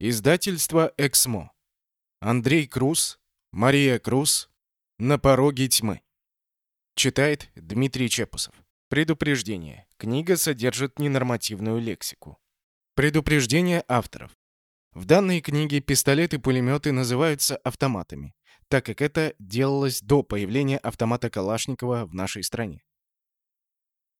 Издательство «Эксмо». Андрей Круз, Мария Круз. На пороге тьмы. Читает Дмитрий Чепусов. Предупреждение. Книга содержит ненормативную лексику. Предупреждение авторов. В данной книге пистолеты-пулеметы называются автоматами, так как это делалось до появления автомата Калашникова в нашей стране.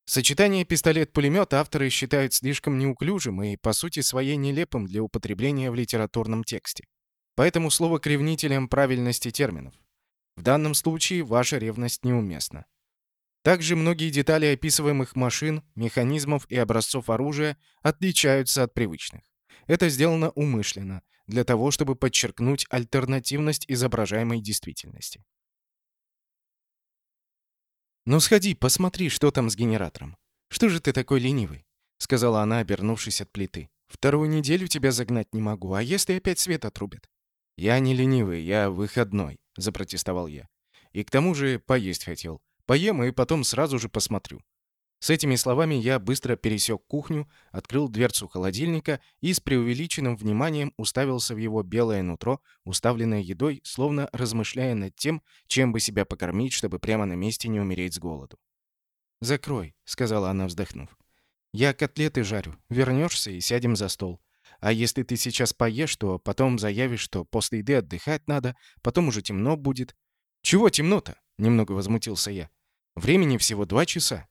Сочетание пистолет-пулемет авторы считают слишком неуклюжим и, по сути своей, нелепым для употребления в литературном тексте. Поэтому слово к правильности терминов. В данном случае ваша ревность неуместна. Также многие детали описываемых машин, механизмов и образцов оружия отличаются от привычных. Это сделано умышленно, для того, чтобы подчеркнуть альтернативность изображаемой действительности. «Ну сходи, посмотри, что там с генератором. Что же ты такой ленивый?» — сказала она, обернувшись от плиты. «Вторую неделю тебя загнать не могу, а если опять свет отрубят?» «Я не ленивый, я выходной», — запротестовал я. «И к тому же поесть хотел. Поем и потом сразу же посмотрю». С этими словами я быстро пересек кухню, открыл дверцу холодильника и с преувеличенным вниманием уставился в его белое нутро, уставленное едой, словно размышляя над тем, чем бы себя покормить, чтобы прямо на месте не умереть с голоду. «Закрой», — сказала она, вздохнув. «Я котлеты жарю. Вернешься и сядем за стол. А если ты сейчас поешь, то потом заявишь, что после еды отдыхать надо, потом уже темно будет». «Чего темно-то?» — немного возмутился я. «Времени всего два часа».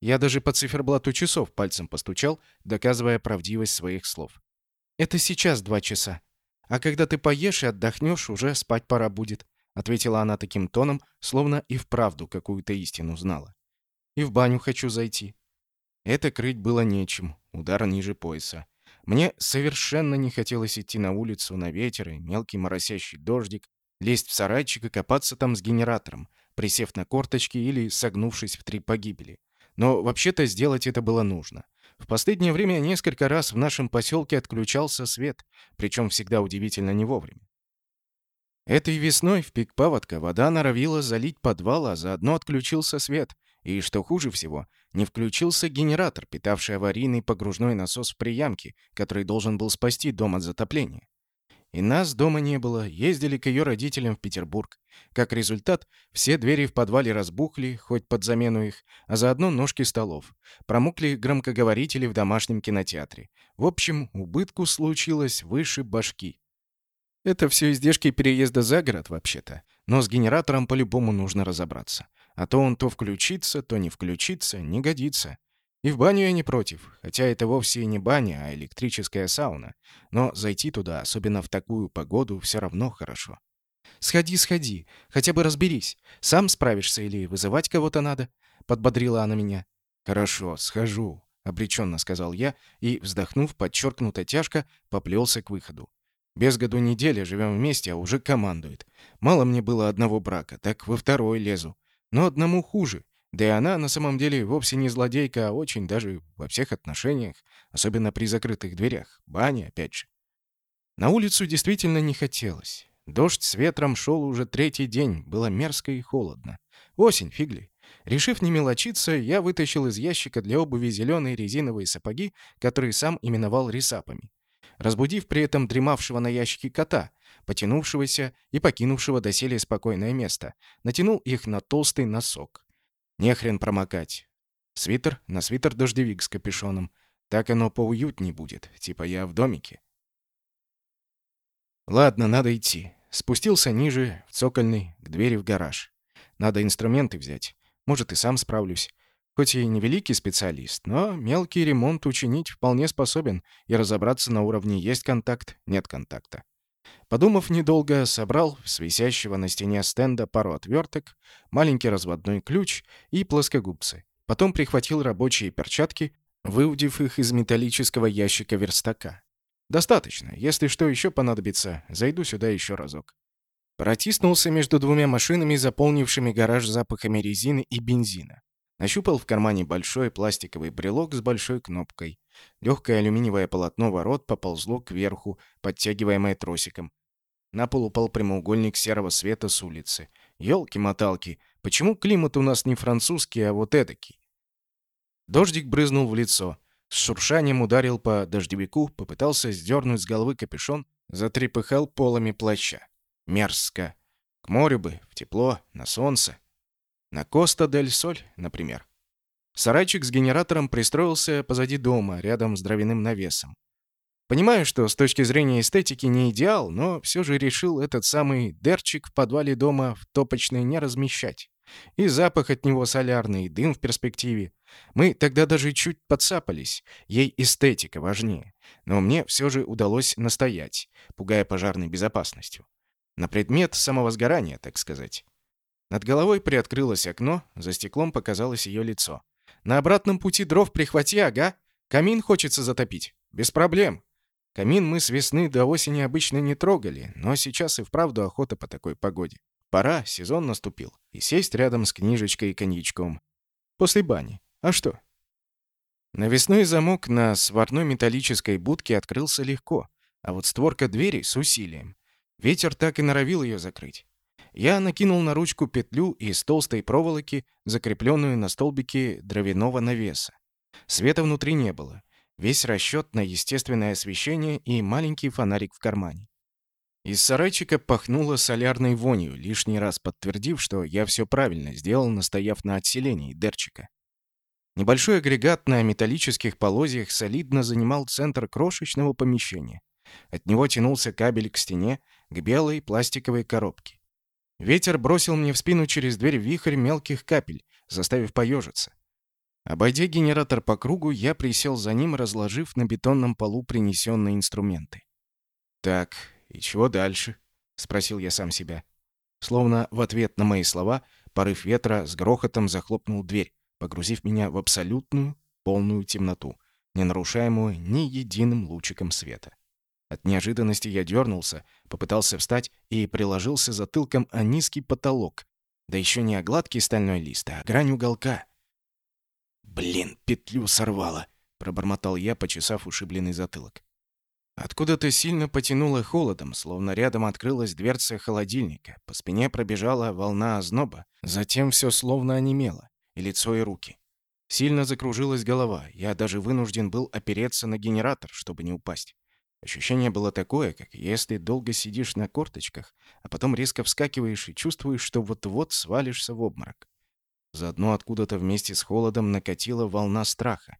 Я даже по циферблату часов пальцем постучал, доказывая правдивость своих слов. «Это сейчас два часа. А когда ты поешь и отдохнешь, уже спать пора будет», ответила она таким тоном, словно и вправду какую-то истину знала. «И в баню хочу зайти». Это крыть было нечем, удар ниже пояса. Мне совершенно не хотелось идти на улицу на ветер и мелкий моросящий дождик, лезть в сарайчик и копаться там с генератором, присев на корточки или согнувшись в три погибели. Но вообще-то сделать это было нужно. В последнее время несколько раз в нашем поселке отключался свет, причем всегда удивительно не вовремя. Этой весной в пик паводка вода норовила залить подвал, а заодно отключился свет. И, что хуже всего, не включился генератор, питавший аварийный погружной насос в приямке, который должен был спасти дом от затопления. И нас дома не было, ездили к ее родителям в Петербург. Как результат, все двери в подвале разбухли, хоть под замену их, а заодно ножки столов. Промокли громкоговорители в домашнем кинотеатре. В общем, убытку случилось выше башки. Это все издержки переезда за город, вообще-то. Но с генератором по-любому нужно разобраться. А то он то включится, то не включится, не годится. И в баню я не против, хотя это вовсе не баня, а электрическая сауна. Но зайти туда, особенно в такую погоду, все равно хорошо. «Сходи, сходи, хотя бы разберись. Сам справишься или вызывать кого-то надо?» — подбодрила она меня. «Хорошо, схожу», — обреченно сказал я и, вздохнув, подчеркнуто тяжко, поплелся к выходу. Без году неделя живем вместе, а уже командует. Мало мне было одного брака, так во второй лезу. Но одному хуже. Да и она на самом деле вовсе не злодейка, а очень даже во всех отношениях, особенно при закрытых дверях. Баня, опять же. На улицу действительно не хотелось. Дождь с ветром шел уже третий день, было мерзко и холодно. Осень, фигли. Решив не мелочиться, я вытащил из ящика для обуви зеленые резиновые сапоги, которые сам именовал рисапами. Разбудив при этом дремавшего на ящике кота, потянувшегося и покинувшего доселе спокойное место, натянул их на толстый носок. Не хрен промокать. Свитер на свитер дождевик с капюшоном. Так оно поуютней будет, типа я в домике. Ладно, надо идти. Спустился ниже, в цокольный, к двери в гараж. Надо инструменты взять. Может, и сам справлюсь. Хоть и не великий специалист, но мелкий ремонт учинить вполне способен и разобраться на уровне есть контакт, нет контакта. Подумав недолго, собрал с висящего на стене стенда пару отверток, маленький разводной ключ и плоскогубцы. Потом прихватил рабочие перчатки, выудив их из металлического ящика верстака. «Достаточно. Если что еще понадобится, зайду сюда еще разок». Протиснулся между двумя машинами, заполнившими гараж запахами резины и бензина. Нащупал в кармане большой пластиковый брелок с большой кнопкой. Легкое алюминиевое полотно ворот поползло кверху, подтягиваемое тросиком. На пол упал прямоугольник серого света с улицы. Ёлки-моталки, почему климат у нас не французский, а вот эдакий? Дождик брызнул в лицо. С шуршанием ударил по дождевику, попытался сдернуть с головы капюшон, затрепыхал полами плаща. Мерзко. К морю бы, в тепло, на солнце. На Коста-дель-Соль, например. Сарайчик с генератором пристроился позади дома, рядом с дровяным навесом. Понимаю, что с точки зрения эстетики не идеал, но все же решил этот самый дерчик в подвале дома в топочной не размещать. И запах от него солярный, и дым в перспективе. Мы тогда даже чуть подцапались. Ей эстетика важнее. Но мне все же удалось настоять, пугая пожарной безопасностью. На предмет самого сгорания, так сказать. Над головой приоткрылось окно, за стеклом показалось ее лицо. «На обратном пути дров прихвати, ага. Камин хочется затопить. Без проблем. Камин мы с весны до осени обычно не трогали, но сейчас и вправду охота по такой погоде. Пора, сезон наступил. И сесть рядом с книжечкой и коньячком. После бани. А что? Навесной замок на сварной металлической будке открылся легко, а вот створка двери с усилием. Ветер так и норовил ее закрыть. Я накинул на ручку петлю из толстой проволоки, закрепленную на столбике дровяного навеса. Света внутри не было. Весь расчет на естественное освещение и маленький фонарик в кармане. Из сарайчика пахнуло солярной вонью, лишний раз подтвердив, что я все правильно сделал, настояв на отселении Дерчика. Небольшой агрегат на металлических полозьях солидно занимал центр крошечного помещения. От него тянулся кабель к стене, к белой пластиковой коробке. Ветер бросил мне в спину через дверь вихрь мелких капель, заставив поежиться. Обойдя генератор по кругу, я присел за ним, разложив на бетонном полу принесенные инструменты. Так, «И чего дальше?» — спросил я сам себя. Словно в ответ на мои слова, порыв ветра с грохотом захлопнул дверь, погрузив меня в абсолютную, полную темноту, не нарушаемую ни единым лучиком света. От неожиданности я дернулся, попытался встать и приложился затылком о низкий потолок, да еще не о гладкий стальной лист, а о грань уголка. «Блин, петлю сорвало!» — пробормотал я, почесав ушибленный затылок. Откуда-то сильно потянуло холодом, словно рядом открылась дверца холодильника. По спине пробежала волна озноба, затем все словно онемело, и лицо, и руки. Сильно закружилась голова, я даже вынужден был опереться на генератор, чтобы не упасть. Ощущение было такое, как если долго сидишь на корточках, а потом резко вскакиваешь и чувствуешь, что вот-вот свалишься в обморок. Заодно откуда-то вместе с холодом накатила волна страха.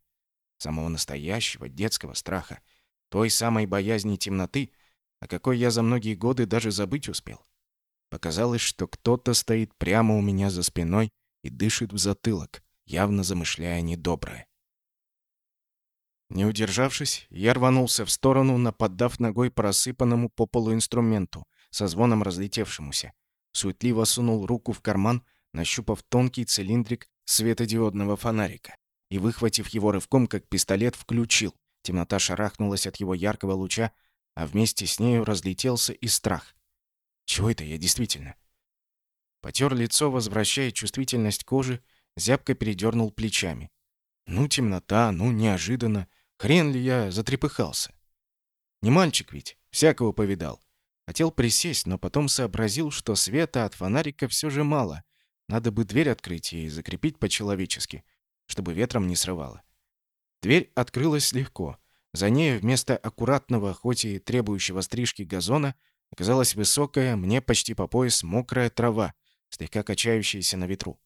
Самого настоящего детского страха — той самой боязни темноты, о какой я за многие годы даже забыть успел. Показалось, что кто-то стоит прямо у меня за спиной и дышит в затылок, явно замышляя недоброе. Не удержавшись, я рванулся в сторону, наподдав ногой по рассыпанному по полу инструменту, со звоном разлетевшемуся. Суетливо сунул руку в карман, нащупав тонкий цилиндрик светодиодного фонарика и, выхватив его рывком, как пистолет, включил. Темнота шарахнулась от его яркого луча, а вместе с нею разлетелся и страх. Чего это я действительно? Потер лицо, возвращая чувствительность кожи, зябко передернул плечами. Ну, темнота, ну, неожиданно. Хрен ли я затрепыхался? Не мальчик ведь, всякого повидал. Хотел присесть, но потом сообразил, что света от фонарика все же мало. Надо бы дверь открыть и закрепить по-человечески, чтобы ветром не срывало. Дверь открылась легко. За ней вместо аккуратного, хоть и требующего стрижки газона, оказалась высокая, мне почти по пояс, мокрая трава, слегка качающаяся на ветру.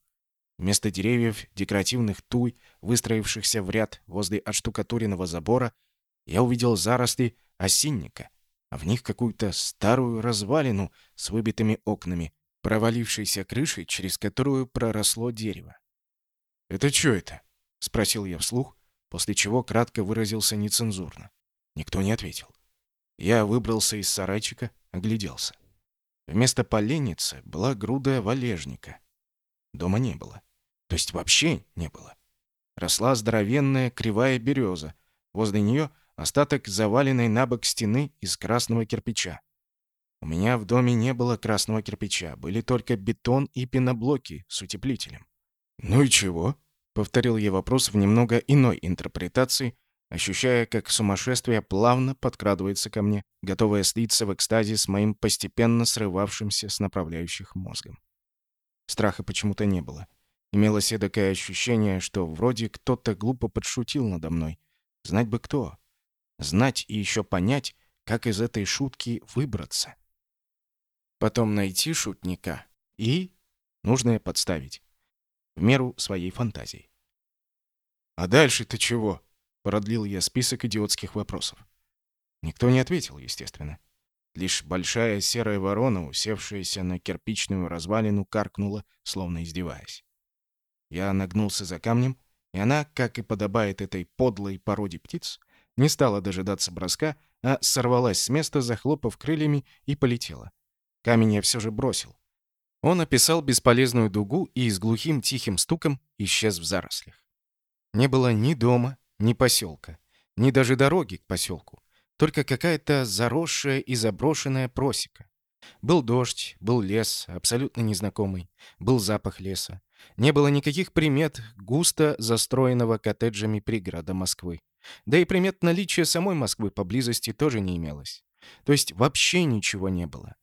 Вместо деревьев, декоративных туй, выстроившихся в ряд возле отштукатуренного забора, я увидел заросли осинника, а в них какую-то старую развалину с выбитыми окнами, провалившейся крышей, через которую проросло дерево. «Это что это?» — спросил я вслух, после чего кратко выразился нецензурно. Никто не ответил. Я выбрался из сарайчика, огляделся. Вместо поленницы была груда валежника. Дома не было. То есть вообще не было. Росла здоровенная кривая береза. Возле нее остаток заваленной на бок стены из красного кирпича. У меня в доме не было красного кирпича, были только бетон и пеноблоки с утеплителем. «Ну и чего?» Повторил я вопрос в немного иной интерпретации, ощущая, как сумасшествие плавно подкрадывается ко мне, готовое слиться в экстазе с моим постепенно срывавшимся с направляющих мозгом. Страха почему-то не было. Имелось эдакое ощущение, что вроде кто-то глупо подшутил надо мной, Знать бы кто. Знать и еще понять, как из этой шутки выбраться. Потом найти шутника и нужное подставить. В меру своей фантазии. «А дальше-то чего?» — продлил я список идиотских вопросов. Никто не ответил, естественно. Лишь большая серая ворона, усевшаяся на кирпичную развалину, каркнула, словно издеваясь. Я нагнулся за камнем, и она, как и подобает этой подлой породе птиц, не стала дожидаться броска, а сорвалась с места, захлопав крыльями, и полетела. Камень я все же бросил. Он описал бесполезную дугу и с глухим тихим стуком исчез в зарослях. Не было ни дома, ни поселка, ни даже дороги к поселку. Только какая-то заросшая и заброшенная просека. Был дождь, был лес, абсолютно незнакомый. Был запах леса. Не было никаких примет густо застроенного коттеджами пригорода Москвы. Да и примет наличия самой Москвы поблизости тоже не имелось. То есть вообще ничего не было.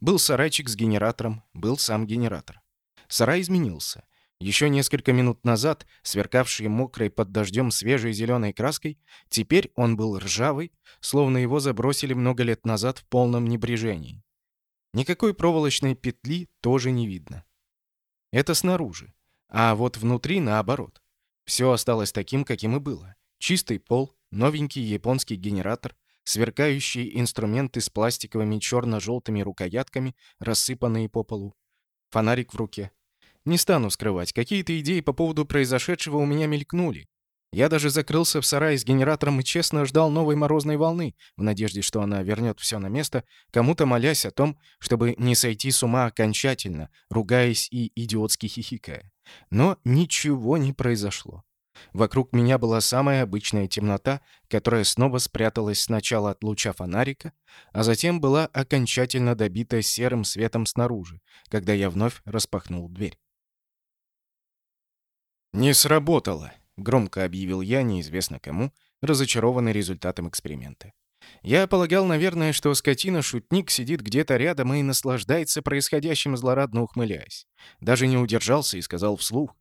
Был сарайчик с генератором, был сам генератор. Сарай изменился. Еще несколько минут назад, сверкавший мокрой под дождем свежей зеленой краской, теперь он был ржавый, словно его забросили много лет назад в полном небрежении. Никакой проволочной петли тоже не видно. Это снаружи. А вот внутри наоборот. Все осталось таким, каким и было. Чистый пол, новенький японский генератор, сверкающие инструменты с пластиковыми черно-желтыми рукоятками, рассыпанные по полу. Фонарик в руке. Не стану скрывать, какие-то идеи по поводу произошедшего у меня мелькнули. Я даже закрылся в сарае с генератором и честно ждал новой морозной волны, в надежде, что она вернет все на место, кому-то молясь о том, чтобы не сойти с ума окончательно, ругаясь и идиотски хихикая. Но ничего не произошло. Вокруг меня была самая обычная темнота, которая снова спряталась сначала от луча фонарика, а затем была окончательно добита серым светом снаружи, когда я вновь распахнул дверь. «Не сработало», — громко объявил я неизвестно кому, разочарованный результатом эксперимента. Я полагал, наверное, что скотина-шутник сидит где-то рядом и наслаждается происходящим, злорадно ухмыляясь. Даже не удержался и сказал вслух.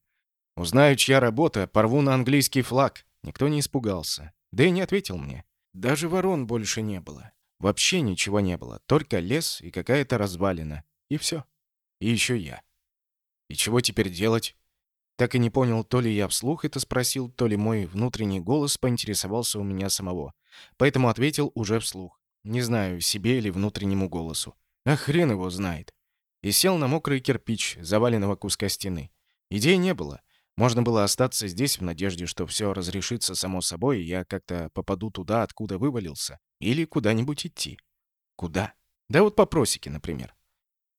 Узнаю, чья работа, порву на английский флаг. Никто не испугался. Да и не ответил мне. Даже ворон больше не было. Вообще ничего не было. Только лес и какая-то развалина. И все. И еще я. И чего теперь делать? Так и не понял, то ли я вслух это спросил, то ли мой внутренний голос поинтересовался у меня самого. Поэтому ответил уже вслух. Не знаю, себе или внутреннему голосу. А хрен его знает. И сел на мокрый кирпич заваленного куска стены. Идей не было. Можно было остаться здесь в надежде, что все разрешится само собой, и я как-то попаду туда, откуда вывалился, или куда-нибудь идти. Куда? Да вот по просеке, например.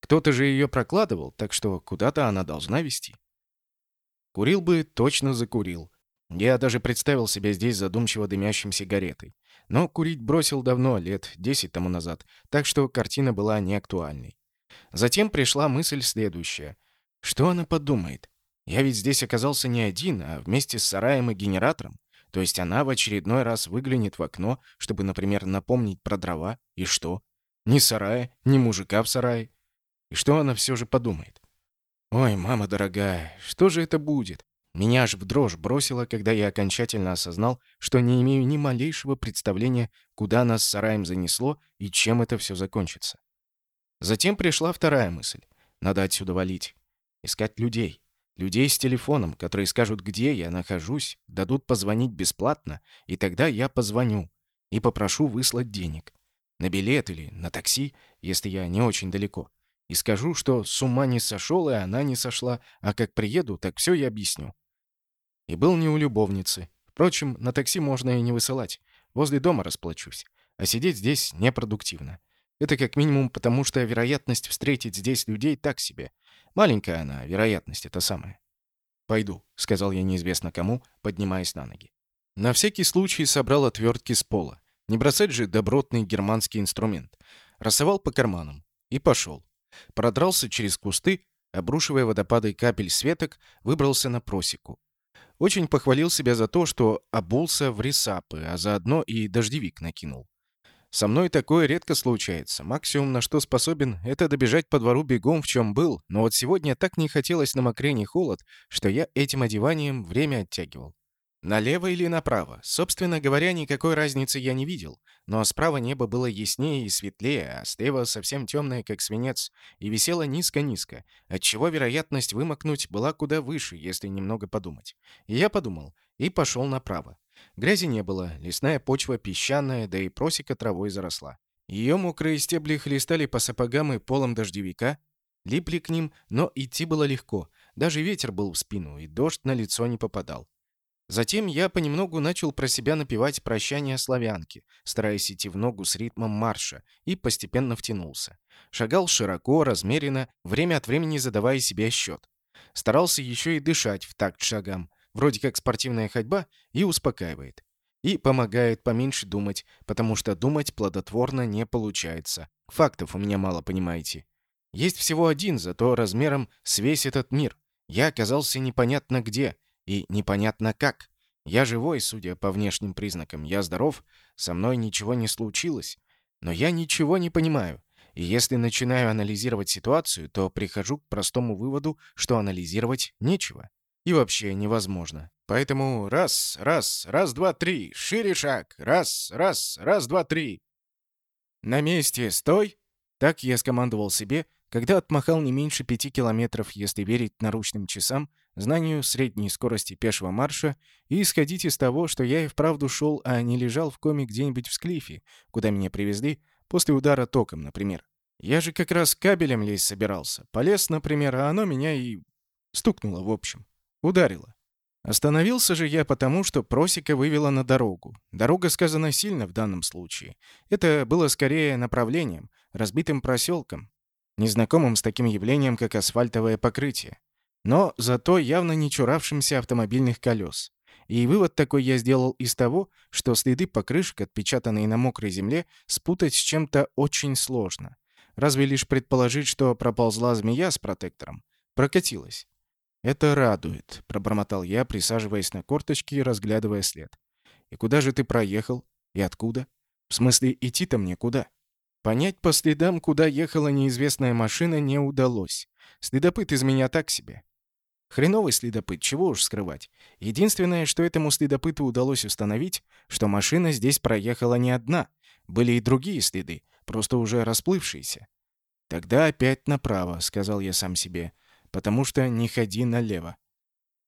Кто-то же ее прокладывал, так что куда-то она должна вести. Курил бы, точно закурил. Я даже представил себя здесь задумчиво дымящим сигаретой. Но курить бросил давно, лет десять тому назад, так что картина была неактуальной. Затем пришла мысль следующая. Что она подумает? Я ведь здесь оказался не один, а вместе с сараем и генератором. То есть она в очередной раз выглянет в окно, чтобы, например, напомнить про дрова. И что? Ни сарая, ни мужика в сарае. И что она все же подумает? Ой, мама дорогая, что же это будет? Меня аж в дрожь бросило, когда я окончательно осознал, что не имею ни малейшего представления, куда нас с сараем занесло и чем это все закончится. Затем пришла вторая мысль. Надо отсюда валить. Искать людей. Людей с телефоном, которые скажут, где я нахожусь, дадут позвонить бесплатно, и тогда я позвоню и попрошу выслать денег. На билет или на такси, если я не очень далеко. И скажу, что с ума не сошел, и она не сошла, а как приеду, так все я объясню. И был не у любовницы. Впрочем, на такси можно и не высылать. Возле дома расплачусь. А сидеть здесь непродуктивно. Это как минимум потому, что вероятность встретить здесь людей так себе. Маленькая она, вероятность это самая. «Пойду», — сказал я неизвестно кому, поднимаясь на ноги. На всякий случай собрал отвертки с пола. Не бросать же добротный германский инструмент. Рассовал по карманам. И пошел. Продрался через кусты, обрушивая водопады капель светок, выбрался на просеку. Очень похвалил себя за то, что обулся в ресапы, а заодно и дождевик накинул. Со мной такое редко случается. Максимум, на что способен, это добежать по двору бегом, в чем был. Но вот сегодня так не хотелось на мокрень холод, что я этим одеванием время оттягивал. Налево или направо? Собственно говоря, никакой разницы я не видел. Но справа небо было яснее и светлее, а слева совсем темное, как свинец, и висело низко-низко, отчего вероятность вымокнуть была куда выше, если немного подумать. И я подумал, и пошел направо. Грязи не было, лесная почва песчаная, да и просека травой заросла. Ее мокрые стебли хлестали по сапогам и полам дождевика, липли к ним, но идти было легко. Даже ветер был в спину, и дождь на лицо не попадал. Затем я понемногу начал про себя напевать прощание славянки, стараясь идти в ногу с ритмом марша, и постепенно втянулся. Шагал широко, размеренно, время от времени задавая себе счет. Старался еще и дышать в такт шагам, вроде как спортивная ходьба, и успокаивает. И помогает поменьше думать, потому что думать плодотворно не получается. Фактов у меня мало, понимаете. Есть всего один, зато размером с весь этот мир. Я оказался непонятно где — и непонятно как. Я живой, судя по внешним признакам. Я здоров, со мной ничего не случилось. Но я ничего не понимаю. И если начинаю анализировать ситуацию, то прихожу к простому выводу, что анализировать нечего. И вообще невозможно. Поэтому раз, раз, раз, два, три, шире шаг, раз, раз, раз, два, три. На месте, стой! Так я скомандовал себе, когда отмахал не меньше пяти километров, если верить наручным часам, знанию средней скорости пешего марша и исходить из того, что я и вправду шел, а не лежал в коме где-нибудь в Склифе, куда меня привезли, после удара током, например. Я же как раз кабелем лезть собирался. Полез, например, а оно меня и... стукнуло, в общем. Ударило. Остановился же я потому, что просека вывела на дорогу. Дорога сказана сильно в данном случае. Это было скорее направлением, разбитым проселком, незнакомым с таким явлением, как асфальтовое покрытие но зато явно не чуравшимся автомобильных колес. И вывод такой я сделал из того, что следы покрышек, отпечатанные на мокрой земле, спутать с чем-то очень сложно. Разве лишь предположить, что проползла змея с протектором. Прокатилась. «Это радует», — пробормотал я, присаживаясь на корточки и разглядывая след. «И куда же ты проехал? И откуда? В смысле, идти-то мне куда?» Понять по следам, куда ехала неизвестная машина, не удалось. Следопыт из меня так себе. Хреновый следопыт, чего уж скрывать. Единственное, что этому следопыту удалось установить, что машина здесь проехала не одна. Были и другие следы, просто уже расплывшиеся. «Тогда опять направо», — сказал я сам себе, — «потому что не ходи налево».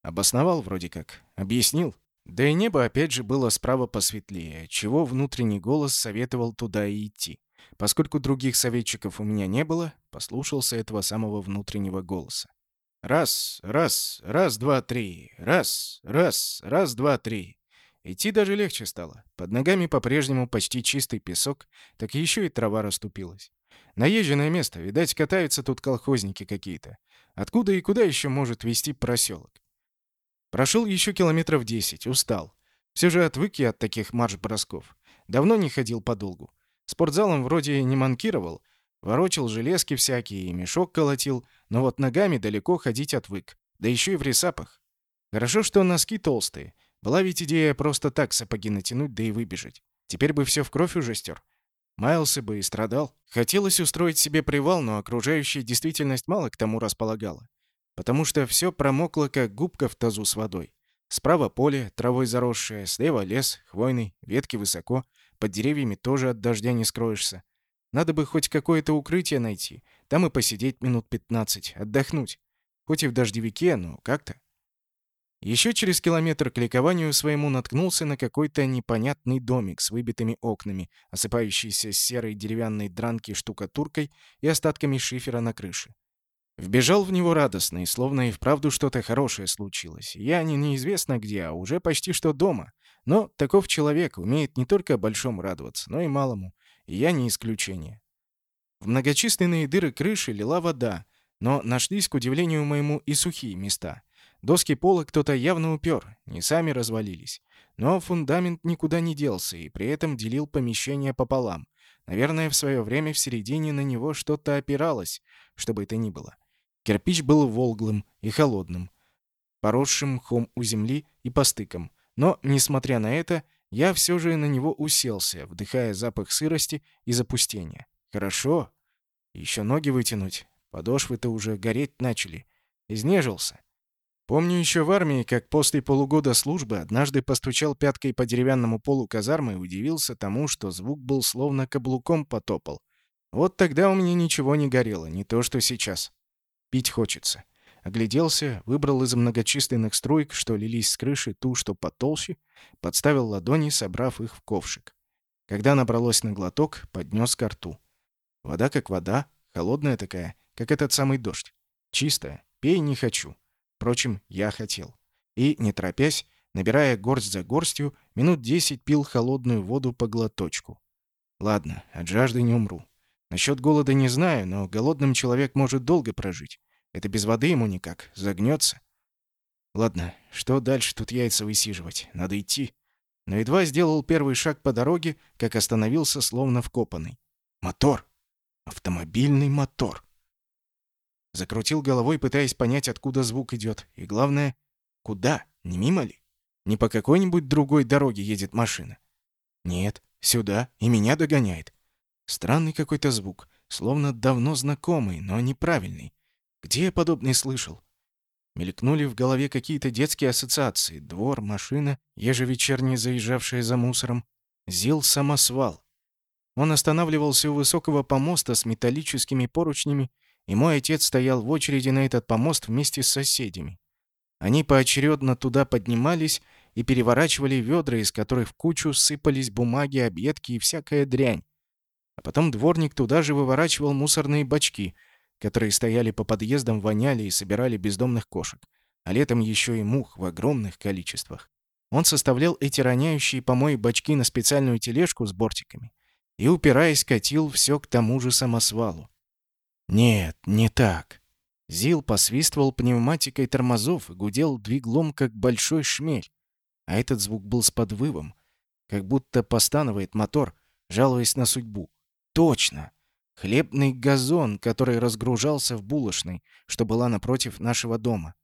Обосновал вроде как. Объяснил. Да и небо опять же было справа посветлее, чего внутренний голос советовал туда и идти. Поскольку других советчиков у меня не было, послушался этого самого внутреннего голоса. Раз, раз, раз, два, три. Раз, раз, раз, два, три. Идти даже легче стало. Под ногами по-прежнему почти чистый песок, так еще и трава расступилась. Наезженное место, видать, катаются тут колхозники какие-то. Откуда и куда еще может вести проселок? Прошел еще километров десять, устал. Все же отвык я от таких марш-бросков. Давно не ходил подолгу. Спортзалом вроде не манкировал, ворочил железки всякие и мешок колотил — но вот ногами далеко ходить отвык. Да еще и в ресапах. Хорошо, что носки толстые. Была ведь идея просто так сапоги натянуть, да и выбежать. Теперь бы все в кровь уже стер. Маялся бы и страдал. Хотелось устроить себе привал, но окружающая действительность мало к тому располагала. Потому что все промокло, как губка в тазу с водой. Справа поле, травой заросшее, слева лес, хвойный, ветки высоко. Под деревьями тоже от дождя не скроешься. Надо бы хоть какое-то укрытие найти. Там и посидеть минут 15, отдохнуть. Хоть и в дождевике, но как-то. Еще через километр к ликованию своему наткнулся на какой-то непонятный домик с выбитыми окнами, осыпающийся серой деревянной дранки штукатуркой и остатками шифера на крыше. Вбежал в него радостный, словно и вправду что-то хорошее случилось. Я не неизвестно где, а уже почти что дома. Но таков человек умеет не только большому радоваться, но и малому. И я не исключение. В многочисленные дыры крыши лила вода, но нашлись, к удивлению моему, и сухие места. Доски пола кто-то явно упер, не сами развалились. Но фундамент никуда не делся и при этом делил помещение пополам. Наверное, в свое время в середине на него что-то опиралось, что бы это ни было. Кирпич был волглым и холодным, поросшим мхом у земли и по стыкам. Но, несмотря на это, я все же на него уселся, вдыхая запах сырости и запустения. Хорошо. Еще ноги вытянуть. Подошвы-то уже гореть начали. Изнежился. Помню еще в армии, как после полугода службы однажды постучал пяткой по деревянному полу казармы и удивился тому, что звук был словно каблуком потопал. Вот тогда у меня ничего не горело, не то что сейчас. Пить хочется. Огляделся, выбрал из многочисленных струек, что лились с крыши, ту, что потолще, подставил ладони, собрав их в ковшик. Когда набралось на глоток, поднес ко рту. Вода как вода, холодная такая, как этот самый дождь. Чистая, пей не хочу. Впрочем, я хотел. И, не торопясь, набирая горсть за горстью, минут десять пил холодную воду по глоточку. Ладно, от жажды не умру. Насчет голода не знаю, но голодным человек может долго прожить. Это без воды ему никак, загнется. Ладно, что дальше тут яйца высиживать? Надо идти. Но едва сделал первый шаг по дороге, как остановился словно вкопанный. Мотор! Автомобильный мотор! Закрутил головой, пытаясь понять, откуда звук идет. И главное, куда? Не мимо ли? Не по какой-нибудь другой дороге едет машина. Нет, сюда, и меня догоняет. Странный какой-то звук, словно давно знакомый, но неправильный. Где я подобный слышал? Мелькнули в голове какие-то детские ассоциации. Двор, машина, ежевечерне заезжавшая за мусором. Зил-самосвал. Он останавливался у высокого помоста с металлическими поручнями и мой отец стоял в очереди на этот помост вместе с соседями. Они поочередно туда поднимались и переворачивали ведра, из которых в кучу сыпались бумаги, объедки и всякая дрянь. А потом дворник туда же выворачивал мусорные бачки, которые стояли по подъездам, воняли и собирали бездомных кошек, а летом еще и мух в огромных количествах. Он составлял эти роняющие помои бачки на специальную тележку с бортиками и, упираясь, катил все к тому же самосвалу. Нет, не так. Зил посвистывал пневматикой тормозов и гудел двиглом, как большой шмель. А этот звук был с подвывом, как будто постанывает мотор, жалуясь на судьбу. Точно! Хлебный газон, который разгружался в булочной, что была напротив нашего дома.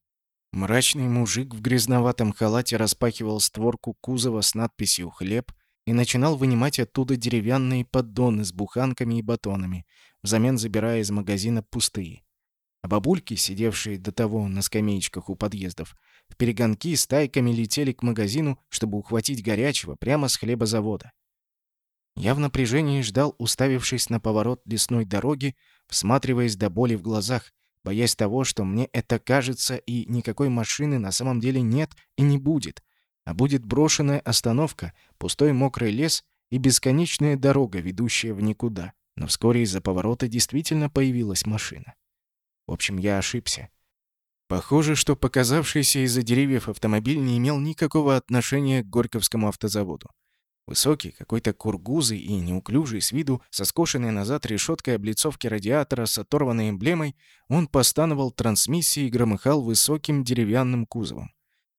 Мрачный мужик в грязноватом халате распахивал створку кузова с надписью «Хлеб» и начинал вынимать оттуда деревянные поддоны с буханками и батонами, взамен забирая из магазина пустые. А бабульки, сидевшие до того на скамеечках у подъездов, в перегонки стайками летели к магазину, чтобы ухватить горячего прямо с хлебозавода. Я в напряжении ждал, уставившись на поворот лесной дороги, всматриваясь до боли в глазах, боясь того, что мне это кажется, и никакой машины на самом деле нет и не будет, а будет брошенная остановка, пустой мокрый лес и бесконечная дорога, ведущая в никуда. Но вскоре из-за поворота действительно появилась машина. В общем, я ошибся. Похоже, что показавшийся из-за деревьев автомобиль не имел никакого отношения к Горьковскому автозаводу. Высокий, какой-то кургузый и неуклюжий с виду, со скошенной назад решеткой облицовки радиатора с оторванной эмблемой, он постановал трансмиссией и громыхал высоким деревянным кузовом.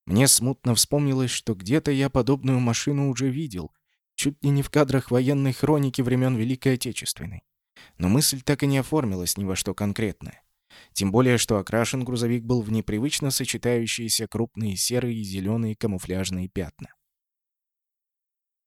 Мне смутно вспомнилось, что где-то я подобную машину уже видел, чуть ли не в кадрах военной хроники времен Великой Отечественной. Но мысль так и не оформилась ни во что конкретное. Тем более, что окрашен грузовик был в непривычно сочетающиеся крупные серые и зеленые камуфляжные пятна.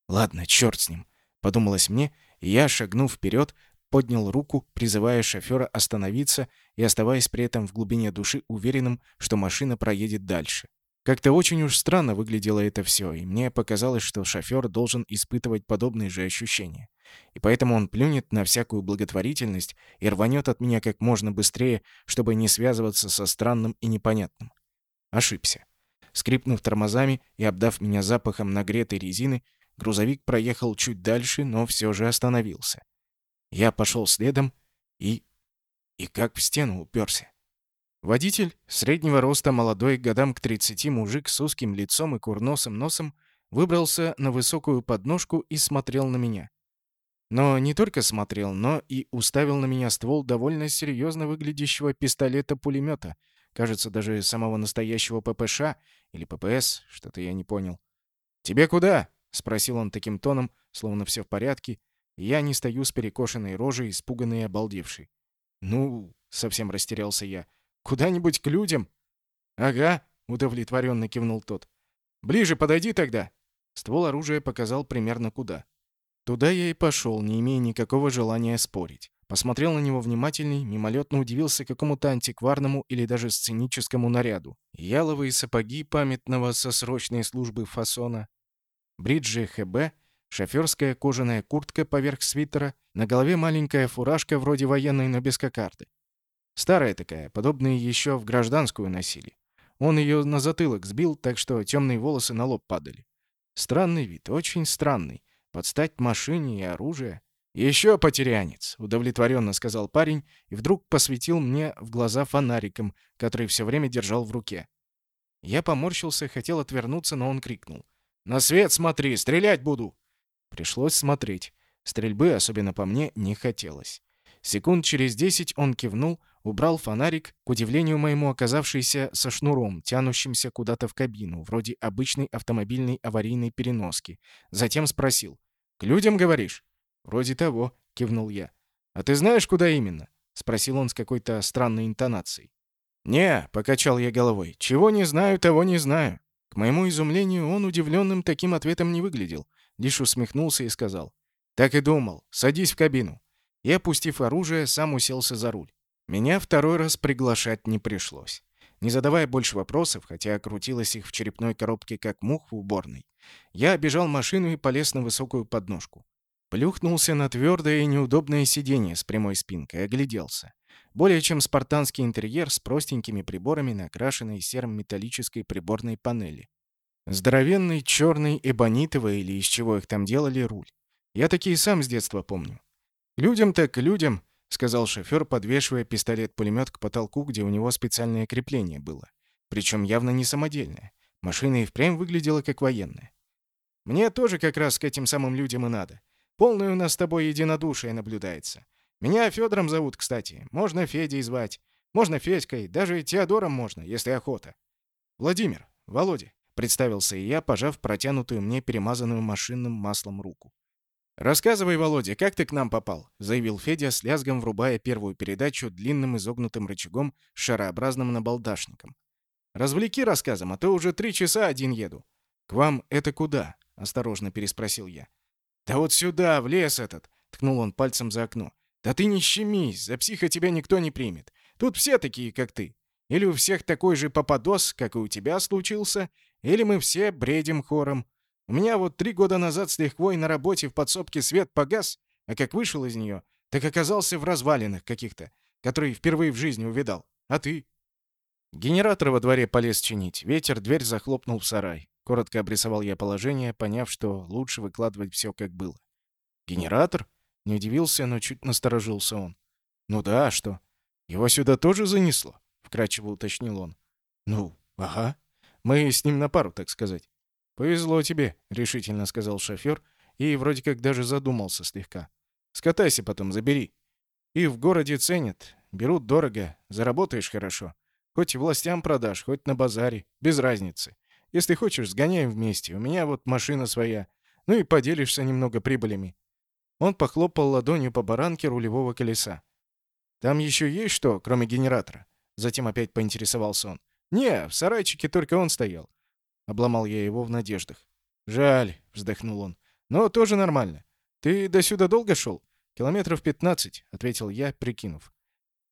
«Ладно, черт с ним», — подумалось мне, и я, шагнув вперед, поднял руку, призывая шофера остановиться и оставаясь при этом в глубине души уверенным, что машина проедет дальше. Как-то очень уж странно выглядело это все, и мне показалось, что шофер должен испытывать подобные же ощущения. И поэтому он плюнет на всякую благотворительность и рванет от меня как можно быстрее, чтобы не связываться со странным и непонятным. Ошибся. Скрипнув тормозами и обдав меня запахом нагретой резины, грузовик проехал чуть дальше, но все же остановился. Я пошел следом и... и как в стену уперся. Водитель, среднего роста молодой, годам к 30 мужик с узким лицом и курносым носом, выбрался на высокую подножку и смотрел на меня. Но не только смотрел, но и уставил на меня ствол довольно серьезно выглядящего пистолета-пулемета, кажется, даже самого настоящего ППШ или ППС, что-то я не понял. «Тебе куда?» — спросил он таким тоном, словно все в порядке, и я не стою с перекошенной рожей, испуганный и обалдевший. «Ну...» — совсем растерялся я — Куда-нибудь к людям?» «Ага», — удовлетворенно кивнул тот. «Ближе подойди тогда». Ствол оружия показал примерно куда. Туда я и пошел, не имея никакого желания спорить. посмотрел на него внимательный, мимолетно удивился какому-то антикварному или даже сценическому наряду. Яловые сапоги памятного со срочной службы фасона, бриджи ХБ, шоферская кожаная куртка поверх свитера, на голове маленькая фуражка вроде военной, но без кокарды. Старая такая, подобные еще в гражданскую носили. Он ее на затылок сбил, так что темные волосы на лоб падали. Странный вид, очень странный. Подстать машине и оружие. «Еще потерянец», — удовлетворенно сказал парень и вдруг посветил мне в глаза фонариком, который все время держал в руке. Я поморщился, хотел отвернуться, но он крикнул. «На свет смотри, стрелять буду!» Пришлось смотреть. Стрельбы, особенно по мне, не хотелось. Секунд через десять он кивнул, убрал фонарик, к удивлению моему оказавшийся со шнуром, тянущимся куда-то в кабину, вроде обычной автомобильной аварийной переноски. Затем спросил. «К людям, говоришь?» «Вроде того», — кивнул я. «А ты знаешь, куда именно?» — спросил он с какой-то странной интонацией. «Не», — покачал я головой, — «чего не знаю, того не знаю». К моему изумлению, он удивленным таким ответом не выглядел, лишь усмехнулся и сказал. «Так и думал. Садись в кабину». И, опустив оружие, сам уселся за руль. Меня второй раз приглашать не пришлось. Не задавая больше вопросов, хотя крутилась их в черепной коробке как мух в уборной, я обежал машину и полез на высокую подножку. Плюхнулся на твердое и неудобное сиденье с прямой спинкой, огляделся. Более чем спартанский интерьер с простенькими приборами на окрашенной серым металлической приборной панели. Здоровенный черный эбонитовый или из чего их там делали руль. Я такие сам с детства помню. «Людям так людям», — сказал шофер, подвешивая пистолет-пулемет к потолку, где у него специальное крепление было. Причем явно не самодельное. Машина и впрямь выглядела как военная. «Мне тоже как раз к этим самым людям и надо. Полное у нас с тобой единодушие наблюдается. Меня Федором зовут, кстати. Можно Федей звать. Можно Федькой. Даже Теодором можно, если охота. Владимир, Володя, представился и я, пожав протянутую мне перемазанную машинным маслом руку. «Рассказывай, Володя, как ты к нам попал?» — заявил Федя с лязгом, врубая первую передачу длинным изогнутым рычагом с шарообразным набалдашником. «Развлеки рассказом, а то уже три часа один еду». «К вам это куда?» — осторожно переспросил я. «Да вот сюда, в лес этот!» — ткнул он пальцем за окно. «Да ты не щемись, за психа тебя никто не примет. Тут все такие, как ты. Или у всех такой же попадос, как и у тебя случился, или мы все бредим хором. У меня вот три года назад с лихвой на работе в подсобке свет погас, а как вышел из нее, так оказался в развалинах каких-то, которые впервые в жизни увидал. А ты?» Генератор во дворе полез чинить. Ветер дверь захлопнул в сарай. Коротко обрисовал я положение, поняв, что лучше выкладывать все как было. «Генератор?» Не удивился, но чуть насторожился он. «Ну да, а что? Его сюда тоже занесло?» Вкратчиво уточнил он. «Ну, ага. Мы с ним на пару, так сказать». «Повезло тебе», — решительно сказал шофер и вроде как даже задумался слегка. «Скатайся потом, забери. И в городе ценят. Берут дорого, заработаешь хорошо. Хоть властям продашь, хоть на базаре, без разницы. Если хочешь, сгоняем вместе. У меня вот машина своя. Ну и поделишься немного прибылями». Он похлопал ладонью по баранке рулевого колеса. «Там еще есть что, кроме генератора?» Затем опять поинтересовался он. «Не, в сарайчике только он стоял». Обломал я его в надеждах. «Жаль», — вздохнул он. «Но тоже нормально. Ты до сюда долго шел?» «Километров пятнадцать», — ответил я, прикинув.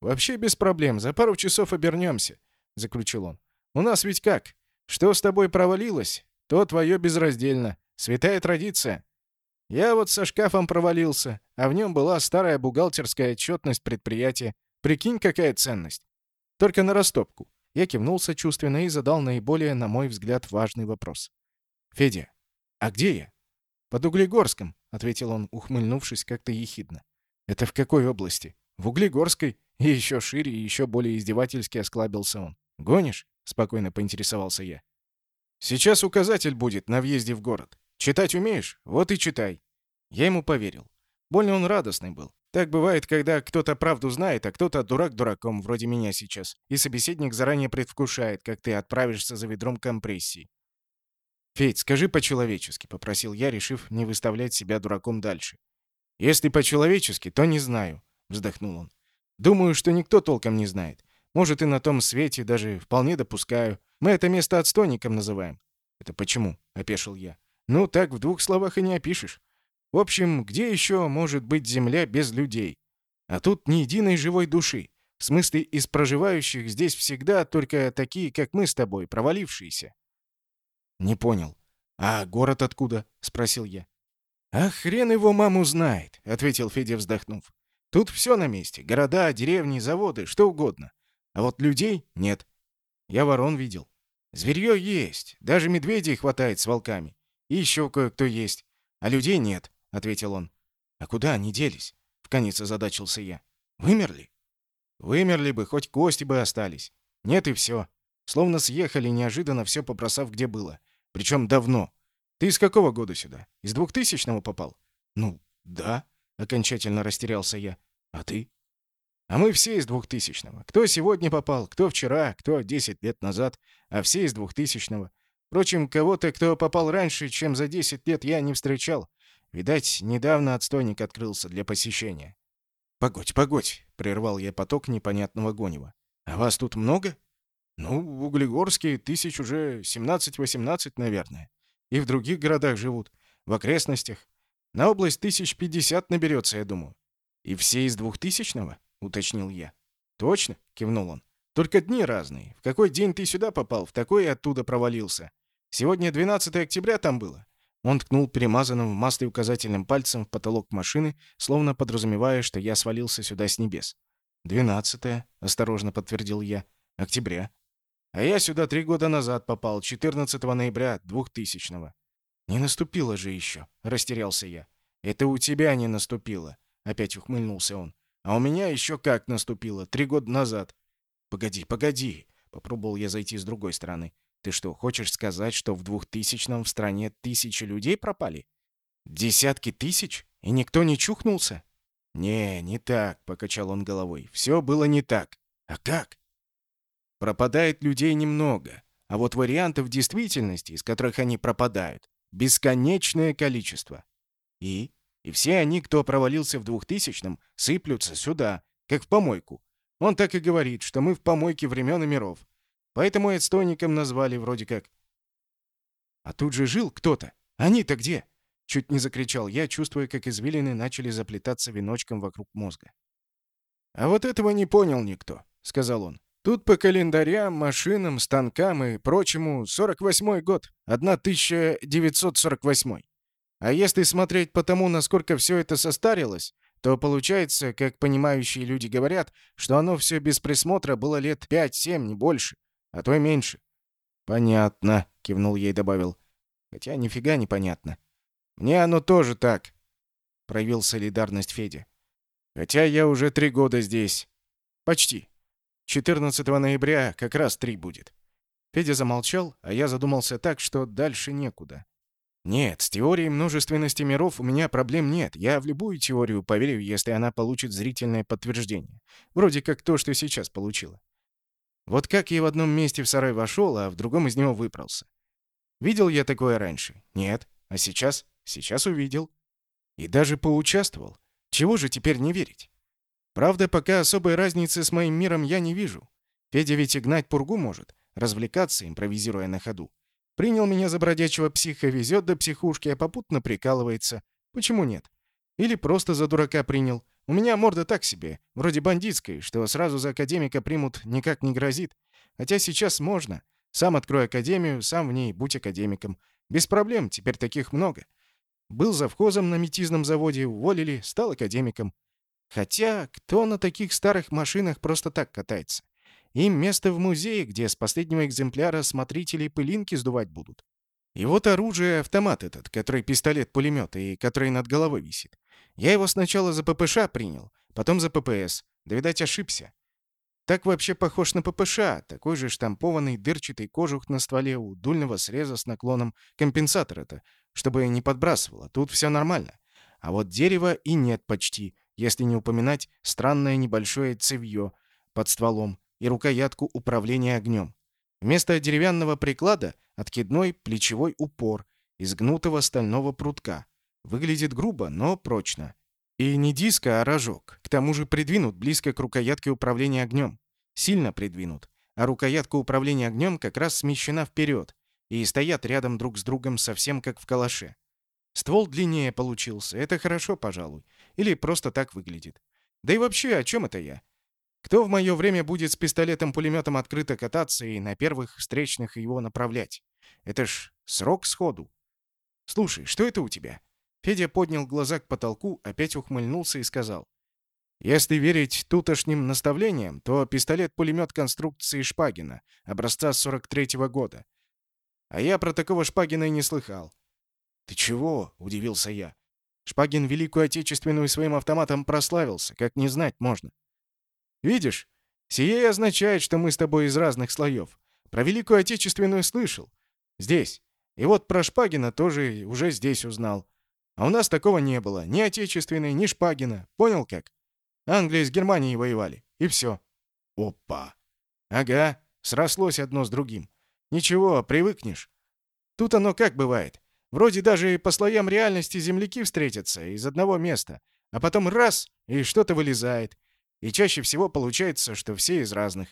«Вообще без проблем. За пару часов обернемся», — заключил он. «У нас ведь как? Что с тобой провалилось, то твое безраздельно. Святая традиция. Я вот со шкафом провалился, а в нем была старая бухгалтерская отчетность предприятия. Прикинь, какая ценность. Только на растопку. Я кивнул сочувственно и задал наиболее, на мой взгляд, важный вопрос. «Федя, а где я?» «Под Углегорском», — ответил он, ухмыльнувшись как-то ехидно. «Это в какой области?» «В Углегорской». И еще шире, и еще более издевательски осклабился он. «Гонишь?» — спокойно поинтересовался я. «Сейчас указатель будет на въезде в город. Читать умеешь? Вот и читай». Я ему поверил. Больно он радостный был. Так бывает, когда кто-то правду знает, а кто-то дурак дураком, вроде меня сейчас, и собеседник заранее предвкушает, как ты отправишься за ведром компрессии. «Федь, скажи по-человечески», — попросил я, решив не выставлять себя дураком дальше. «Если по-человечески, то не знаю», — вздохнул он. «Думаю, что никто толком не знает. Может, и на том свете, даже вполне допускаю. Мы это место отстойником называем». «Это почему?» — опешил я. «Ну, так в двух словах и не опишешь. В общем, где еще может быть Земля без людей? А тут ни единой живой души. В смысле, из проживающих здесь всегда только такие, как мы с тобой, провалившиеся. Не понял. А город откуда? спросил я. А хрен его маму знает, ответил Федя, вздохнув. Тут все на месте. Города, деревни, заводы, что угодно. А вот людей нет. Я ворон видел. Зверье есть. Даже медведей хватает с волками. И еще кое-кто есть. А людей нет, ответил он. А куда они делись? Вконец озадачился я. Вымерли? Вымерли бы, хоть кости бы остались. Нет и все. Словно съехали неожиданно, все побросав где было. Причем давно. Ты из какого года сюда? Из двухтысячного попал? Ну, да. Окончательно растерялся я. А ты? А мы все из двухтысячного. Кто сегодня попал, кто вчера, кто десять лет назад, а все из двухтысячного. Впрочем, кого-то, кто попал раньше, чем за десять лет, я не встречал. Видать, недавно отстойник открылся для посещения. «Погодь, погодь!» — прервал я поток непонятного гонева. «А вас тут много?» «Ну, в Углегорске тысяч уже 17-18, наверное. И в других городах живут, в окрестностях. На область тысяч пятьдесят наберется, я думаю. И все из двухтысячного?» — уточнил я. «Точно?» — кивнул он. «Только дни разные. В какой день ты сюда попал, в такой и оттуда провалился. Сегодня 12 октября там было». Он ткнул перемазанным в масле указательным пальцем в потолок машины, словно подразумевая, что я свалился сюда с небес. «Двенадцатое», — осторожно подтвердил я. «Октября». «А я сюда три года назад попал, 14 ноября 2000-го. «Не наступило же еще», — растерялся я. «Это у тебя не наступило», — опять ухмыльнулся он. «А у меня еще как наступило, три года назад». «Погоди, погоди», — попробовал я зайти с другой стороны. «Ты что, хочешь сказать, что в двухтысячном в стране тысячи людей пропали? Десятки тысяч? И никто не чухнулся?» «Не, не так», — покачал он головой. «Все было не так. А как?» «Пропадает людей немного, а вот вариантов действительности, из которых они пропадают, Бесконечное количество. И? И все они, кто провалился в двухтысячном, сыплются сюда, как в помойку. Он так и говорит, что мы в помойке времен и миров. Поэтому и отстойником назвали вроде как. А тут же жил кто-то. Они-то где? Чуть не закричал я, чувствуя, как извилины начали заплетаться веночком вокруг мозга. «А вот этого не понял никто», — сказал он. Тут по календарям, машинам, станкам и прочему 48-й год, 1948. А если смотреть по тому, насколько все это состарилось, то получается, как понимающие люди говорят, что оно все без присмотра было лет 5-7, не больше, а то и меньше. «Понятно», — кивнул ей добавил. «Хотя нифига не понятно. Мне оно тоже так», — проявил солидарность Федя. «Хотя я уже три года здесь. Почти». 14 ноября как раз три будет». Федя замолчал, а я задумался так, что дальше некуда. Нет, с теорией множественности миров у меня проблем нет. Я в любую теорию поверю, если она получит зрительное подтверждение. Вроде как то, что сейчас получила. Вот как я в одном месте в сарай вошел, а в другом из него выбрался. Видел я такое раньше? Нет. А сейчас? Сейчас увидел. И даже поучаствовал. Чего же теперь не верить? Правда, пока особой разницы с моим миром я не вижу. Федя ведь и гнать пургу может, развлекаться, импровизируя на ходу. Принял меня за бродячего психа, везет до психушки, а попутно прикалывается. Почему нет? Или просто за дурака принял. У меня морда так себе, вроде бандитской, что сразу за академика примут никак не грозит. Хотя сейчас можно. Сам открой академию, сам в ней будь академиком. Без проблем, теперь таких много. Был завхозом на метизном заводе, уволили, стал академиком. Хотя, кто на таких старых машинах просто так катается? Им место в музее, где с последнего экземпляра смотрители пылинки сдувать будут. И вот оружие автомат этот, который пистолет-пулемет и который над головой висит. Я его сначала за ППШ принял, потом за ППС. Да, видать, ошибся. Так вообще похож на ППШ, такой же штампованный дырчатый кожух на стволе у дульного среза с наклоном компенсатор это, чтобы не подбрасывало. Тут все нормально. А вот дерева и нет почти если не упоминать странное небольшое цевьё под стволом и рукоятку управления огнем. Вместо деревянного приклада — откидной плечевой упор из гнутого стального прутка. Выглядит грубо, но прочно. И не диск, а рожок. К тому же придвинут близко к рукоятке управления огнем. Сильно придвинут. А рукоятка управления огнем как раз смещена вперед. И стоят рядом друг с другом совсем как в калаше. Ствол длиннее получился. Это хорошо, пожалуй. Или просто так выглядит. Да и вообще, о чем это я? Кто в мое время будет с пистолетом-пулеметом открыто кататься и на первых встречных его направлять? Это ж срок сходу. Слушай, что это у тебя? Федя поднял глаза к потолку, опять ухмыльнулся и сказал. Если верить тутошним наставлениям, то пистолет-пулемет конструкции Шпагина, образца 43-го года. А я про такого Шпагина и не слыхал. «Ты чего?» — удивился я. Шпагин Великую Отечественную своим автоматом прославился, как не знать можно. Видишь, сие означает, что мы с тобой из разных слоев. Про Великую Отечественную слышал. Здесь. И вот про Шпагина тоже уже здесь узнал. А у нас такого не было. Ни Отечественной, ни Шпагина. Понял как? Англия с Германией воевали. И все. Опа. Ага, срослось одно с другим. Ничего, привыкнешь. Тут оно как бывает. Вроде даже по слоям реальности земляки встретятся из одного места, а потом раз — и что-то вылезает. И чаще всего получается, что все из разных.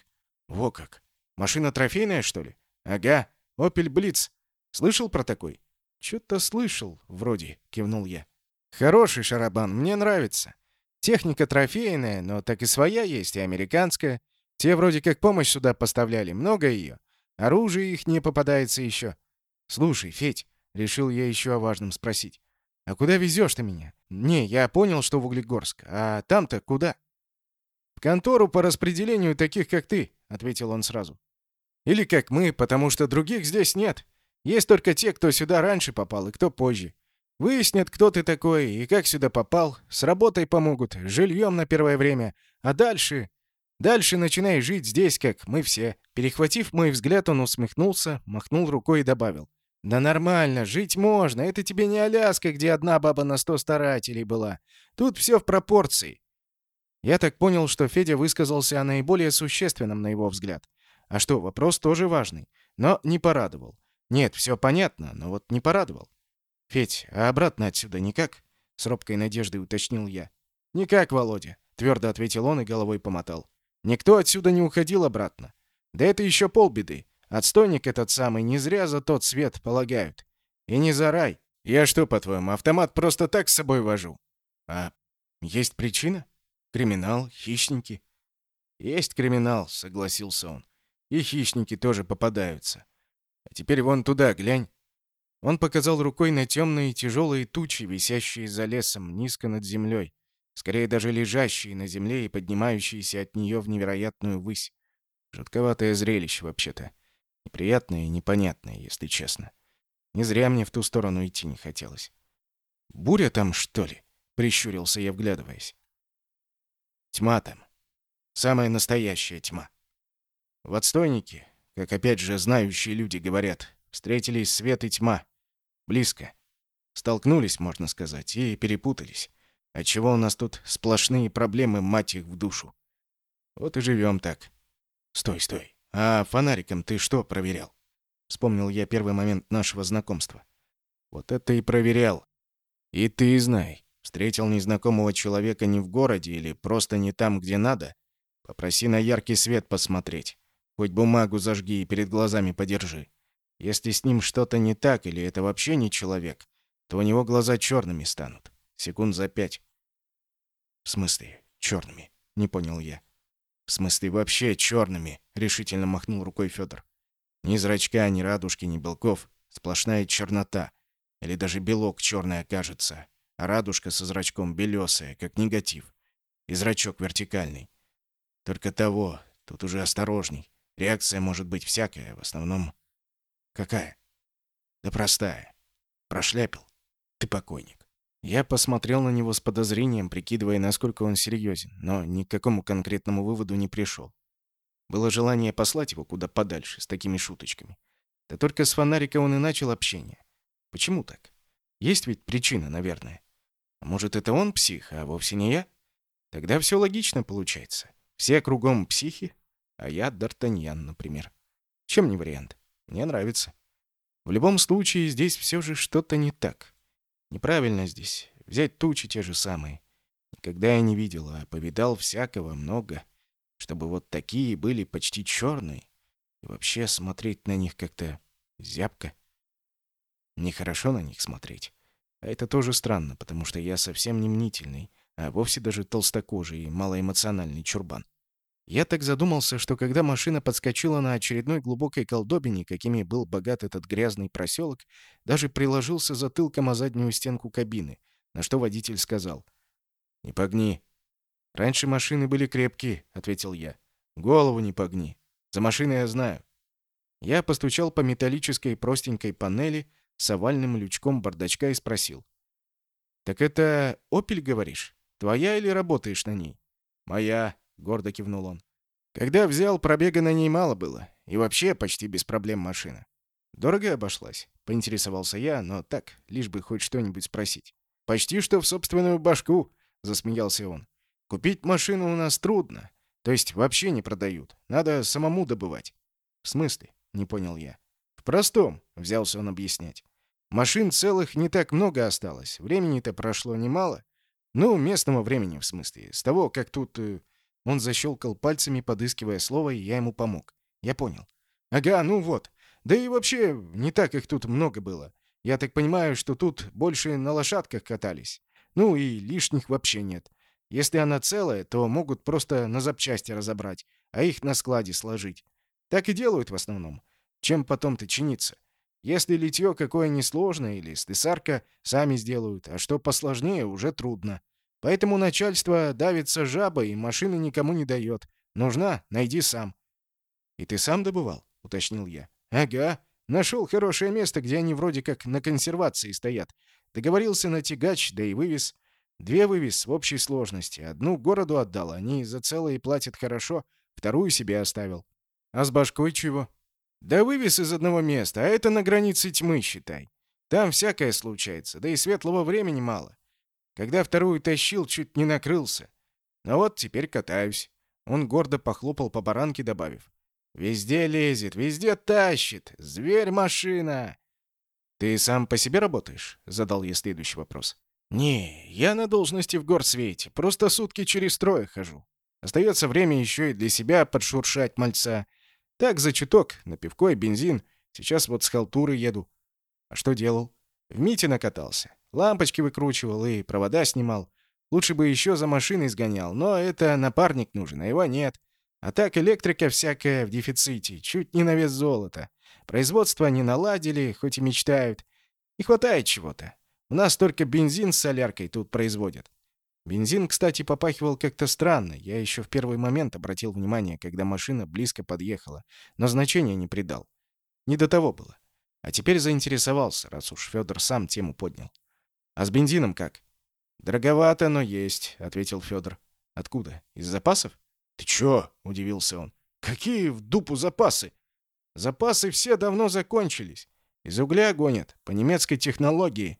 Во как. Машина трофейная, что ли? Ага. Opel Blitz. Слышал про такой? Чё-то слышал, вроде, кивнул я. Хороший шарабан, мне нравится. Техника трофейная, но так и своя есть, и американская. Те вроде как помощь сюда поставляли, много ее. Оружие их не попадается еще. Слушай, Федь, Решил я еще о важном спросить. «А куда везешь ты меня?» «Не, я понял, что в Углегорск. А там-то куда?» «В контору по распределению таких, как ты», — ответил он сразу. «Или как мы, потому что других здесь нет. Есть только те, кто сюда раньше попал и кто позже. Выяснят, кто ты такой и как сюда попал, с работой помогут, жильем на первое время. А дальше... Дальше начинай жить здесь, как мы все». Перехватив мой взгляд, он усмехнулся, махнул рукой и добавил. «Да нормально, жить можно. Это тебе не Аляска, где одна баба на сто старателей была. Тут все в пропорции». Я так понял, что Федя высказался о наиболее существенном, на его взгляд. А что, вопрос тоже важный. Но не порадовал. Нет, все понятно, но вот не порадовал. «Федь, а обратно отсюда никак?» — с робкой надеждой уточнил я. «Никак, Володя», — твердо ответил он и головой помотал. «Никто отсюда не уходил обратно. Да это еще полбеды. Отстойник этот самый не зря за тот свет полагают. И не за рай. Я что, по-твоему, автомат просто так с собой вожу? А есть причина? Криминал, хищники? Есть криминал, согласился он. И хищники тоже попадаются. А теперь вон туда глянь. Он показал рукой на темные тяжелые тучи, висящие за лесом, низко над землей. Скорее даже лежащие на земле и поднимающиеся от нее в невероятную высь. Жутковатое зрелище, вообще-то. Неприятное и непонятное, если честно. Не зря мне в ту сторону идти не хотелось. «Буря там, что ли?» — прищурился я, вглядываясь. «Тьма там. Самая настоящая тьма. В отстойнике, как опять же знающие люди говорят, встретились свет и тьма. Близко. Столкнулись, можно сказать, и перепутались. Отчего у нас тут сплошные проблемы, мать их в душу. Вот и живем так. Стой, стой. «А фонариком ты что проверял?» Вспомнил я первый момент нашего знакомства. «Вот это и проверял. И ты знай, встретил незнакомого человека не в городе или просто не там, где надо, попроси на яркий свет посмотреть. Хоть бумагу зажги и перед глазами подержи. Если с ним что-то не так или это вообще не человек, то у него глаза черными станут. Секунд за пять. В смысле, черными? Не понял я. В смысле, вообще черными, решительно махнул рукой Федор. Ни зрачка, ни радужки, ни белков. Сплошная чернота. Или даже белок черный окажется. Радужка со зрачком белесая, как негатив. И зрачок вертикальный. Только того, тут уже осторожней. Реакция может быть всякая, в основном... Какая? Да простая. Прошляпил. Ты покойник. Я посмотрел на него с подозрением, прикидывая, насколько он серьезен, но ни к какому конкретному выводу не пришел. Было желание послать его куда подальше с такими шуточками. Да только с фонарика он и начал общение. Почему так? Есть ведь причина, наверное. А может, это он псих, а вовсе не я? Тогда все логично получается. Все кругом психи, а я Д'Артаньян, например. Чем не вариант? Мне нравится. В любом случае, здесь все же что-то не так. Неправильно здесь. Взять тучи те же самые. Никогда я не видел, а повидал всякого много, чтобы вот такие были почти черные. И вообще смотреть на них как-то зябко. Нехорошо на них смотреть. А это тоже странно, потому что я совсем не мнительный, а вовсе даже толстокожий и малоэмоциональный чурбан. Я так задумался, что когда машина подскочила на очередной глубокой колдобине, какими был богат этот грязный проселок, даже приложился затылком о заднюю стенку кабины, на что водитель сказал. «Не погни». «Раньше машины были крепкие», — ответил я. «Голову не погни. За машиной я знаю». Я постучал по металлической простенькой панели с овальным лючком бардачка и спросил. «Так это «Опель», говоришь? Твоя или работаешь на ней?» «Моя», — гордо кивнул он. «Когда взял, пробега на ней мало было. И вообще почти без проблем машина. Дорого обошлась?» — поинтересовался я, но так, лишь бы хоть что-нибудь спросить. «Почти что в собственную башку», — засмеялся он. «Купить машину у нас трудно. То есть вообще не продают. Надо самому добывать». «В смысле?» — не понял я. «В простом», — взялся он объяснять. «Машин целых не так много осталось. Времени-то прошло немало. Ну, местного времени, в смысле. С того, как тут...» э, Он защелкал пальцами, подыскивая слово, и я ему помог. Я понял. «Ага, ну вот. Да и вообще, не так их тут много было. Я так понимаю, что тут больше на лошадках катались. Ну и лишних вообще нет. Если она целая, то могут просто на запчасти разобрать, а их на складе сложить. Так и делают в основном. Чем потом-то чиниться? Если литье какое несложное или слесарка, сами сделают, а что посложнее, уже трудно. Поэтому начальство давится жабой и машины никому не дает. Нужна — найди сам. «И ты сам добывал?» — уточнил я. «Ага. Нашел хорошее место, где они вроде как на консервации стоят. Договорился на тягач, да и вывез. Две вывез в общей сложности. Одну городу отдал, они за целое платят хорошо, вторую себе оставил. А с башкой чего? Да вывез из одного места, а это на границе тьмы, считай. Там всякое случается, да и светлого времени мало. Когда вторую тащил, чуть не накрылся. Но вот теперь катаюсь. Он гордо похлопал по баранке, добавив. «Везде лезет, везде тащит. Зверь-машина!» «Ты сам по себе работаешь?» — задал я следующий вопрос. «Не, я на должности в горсвете. Просто сутки через трое хожу. Остается время еще и для себя подшуршать мальца. Так, за чуток, на пивко и бензин. Сейчас вот с халтуры еду. А что делал? В Мите накатался. Лампочки выкручивал и провода снимал. Лучше бы еще за машиной сгонял, но это напарник нужен, а его нет. А так электрика всякая в дефиците, чуть не на вес золота. Производство не наладили, хоть и мечтают. Не хватает чего-то. У нас только бензин с соляркой тут производят. Бензин, кстати, попахивал как-то странно. Я еще в первый момент обратил внимание, когда машина близко подъехала, но значения не придал. Не до того было. А теперь заинтересовался, раз уж Федор сам тему поднял. «А с бензином как?» «Дороговато, но есть», — ответил Федор. «Откуда? Из запасов?» «Ты чё?» — удивился он. «Какие в дупу запасы?» «Запасы все давно закончились. Из угля гонят, по немецкой технологии.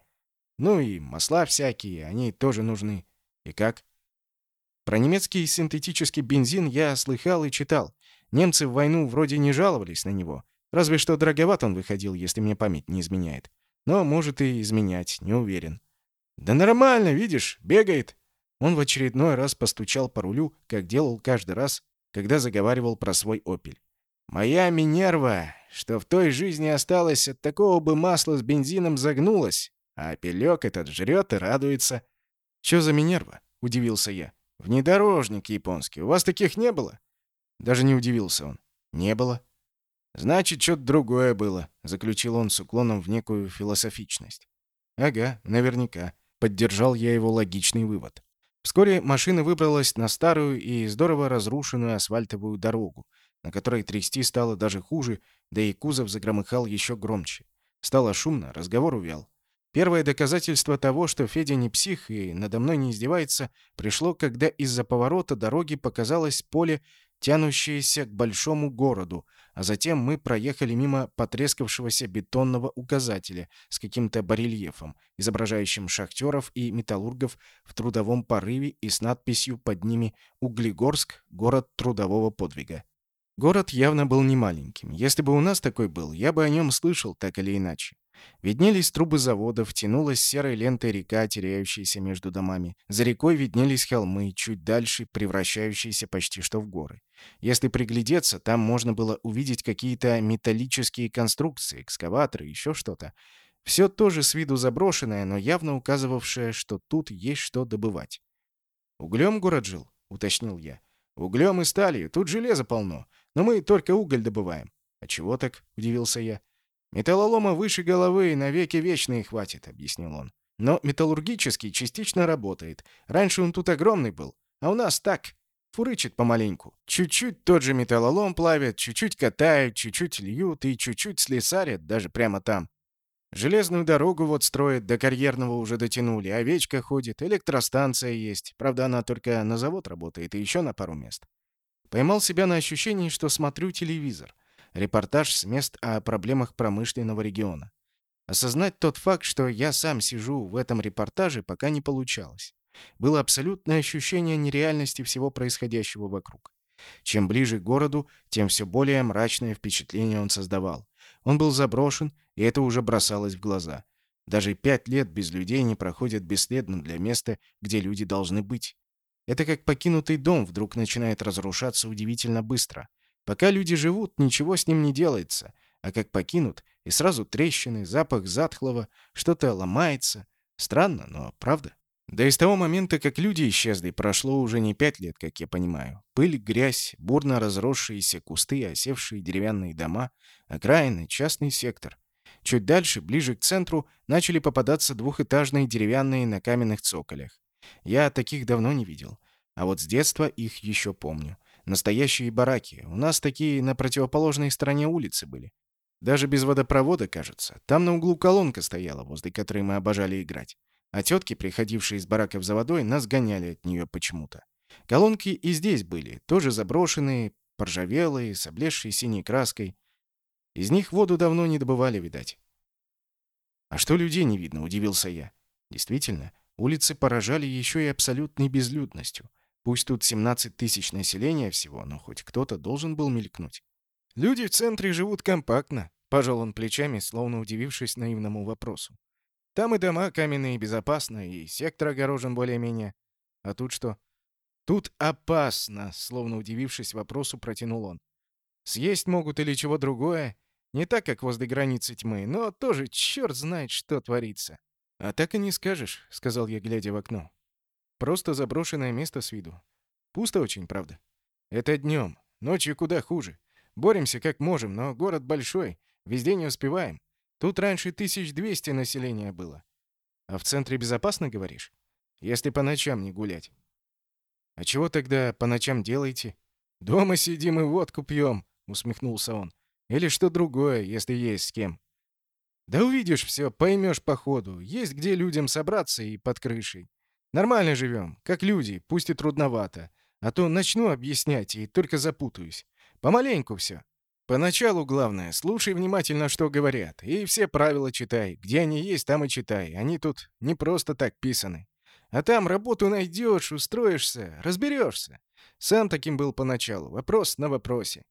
Ну и масла всякие, они тоже нужны. И как? Про немецкий синтетический бензин я слыхал и читал. Немцы в войну вроде не жаловались на него. Разве что дороговат он выходил, если мне память не изменяет. Но может и изменять, не уверен. «Да нормально, видишь, бегает!» Он в очередной раз постучал по рулю, как делал каждый раз, когда заговаривал про свой «Опель». «Моя Минерва, что в той жизни осталось от такого бы масла с бензином загнулась, а опелек этот жрет и радуется. «Чё за Минерва?» — удивился я. «Внедорожник японский. У вас таких не было?» Даже не удивился он. «Не было». «Значит, что-то другое было», — заключил он с уклоном в некую философичность. «Ага, наверняка», — поддержал я его логичный вывод. Вскоре машина выбралась на старую и здорово разрушенную асфальтовую дорогу, на которой трясти стало даже хуже, да и кузов загромыхал еще громче. Стало шумно, разговор увял. Первое доказательство того, что Федя не псих и надо мной не издевается, пришло, когда из-за поворота дороги показалось поле, тянущееся к большому городу, а затем мы проехали мимо потрескавшегося бетонного указателя с каким-то барельефом, изображающим шахтеров и металлургов в трудовом порыве и с надписью под ними «Углегорск. Город трудового подвига». Город явно был не маленьким. Если бы у нас такой был, я бы о нем слышал так или иначе. Виднелись трубы заводов, тянулась серой лентой река, теряющаяся между домами. За рекой виднелись холмы, чуть дальше превращающиеся почти что в горы. Если приглядеться, там можно было увидеть какие-то металлические конструкции, экскаваторы, еще что-то. Все тоже с виду заброшенное, но явно указывавшее, что тут есть что добывать. «Углем город жил?» — уточнил я. «Углем и сталью. Тут железа полно. Но мы только уголь добываем». «А чего так?» — удивился я. «Металлолома выше головы и навеки вечные хватит», — объяснил он. «Но металлургический частично работает. Раньше он тут огромный был, а у нас так, фурычит помаленьку. Чуть-чуть тот же металлолом плавят, чуть-чуть катают, чуть-чуть льют и чуть-чуть слесарят, даже прямо там. Железную дорогу вот строят, до карьерного уже дотянули, овечка ходит, электростанция есть. Правда, она только на завод работает и еще на пару мест. Поймал себя на ощущении, что смотрю телевизор. Репортаж с мест о проблемах промышленного региона. Осознать тот факт, что я сам сижу в этом репортаже, пока не получалось. Было абсолютное ощущение нереальности всего происходящего вокруг. Чем ближе к городу, тем все более мрачное впечатление он создавал. Он был заброшен, и это уже бросалось в глаза. Даже пять лет без людей не проходят бесследно для места, где люди должны быть. Это как покинутый дом вдруг начинает разрушаться удивительно быстро. Пока люди живут, ничего с ним не делается, а как покинут, и сразу трещины, запах затхлого, что-то ломается. Странно, но правда. Да и с того момента, как люди исчезли, прошло уже не пять лет, как я понимаю. Пыль, грязь, бурно разросшиеся кусты, осевшие деревянные дома, окраины, частный сектор. Чуть дальше, ближе к центру, начали попадаться двухэтажные деревянные на каменных цоколях. Я таких давно не видел. А вот с детства их еще помню. Настоящие бараки. У нас такие на противоположной стороне улицы были. Даже без водопровода, кажется. Там на углу колонка стояла, возле которой мы обожали играть а тетки, приходившие из бараков за водой, нас гоняли от нее почему-то. Колонки и здесь были, тоже заброшенные, поржавелые, с облезшей синей краской. Из них воду давно не добывали, видать. «А что людей не видно?» — удивился я. Действительно, улицы поражали еще и абсолютной безлюдностью. Пусть тут 17 тысяч населения всего, но хоть кто-то должен был мелькнуть. «Люди в центре живут компактно», — пожал он плечами, словно удивившись наивному вопросу. Там и дома каменные безопасно, и сектор огорожен более-менее. А тут что? Тут опасно, словно удивившись вопросу, протянул он. Съесть могут или чего другое. Не так, как возле границы тьмы, но тоже черт знает, что творится. А так и не скажешь, сказал я, глядя в окно. Просто заброшенное место с виду. Пусто очень, правда. Это днем. Ночью куда хуже. Боремся как можем, но город большой. Везде не успеваем. Тут раньше 1200 населения было. А в центре безопасно, говоришь? Если по ночам не гулять. А чего тогда по ночам делаете? Дома сидим и водку пьем, усмехнулся он. Или что другое, если есть с кем. Да увидишь все, поймешь по ходу. Есть где людям собраться и под крышей. Нормально живем, как люди, пусть и трудновато. А то начну объяснять и только запутаюсь. Помаленьку все. Поначалу главное, слушай внимательно, что говорят, и все правила читай. Где они есть, там и читай. Они тут не просто так писаны. А там работу найдешь, устроишься, разберешься. Сам таким был поначалу. Вопрос на вопросе.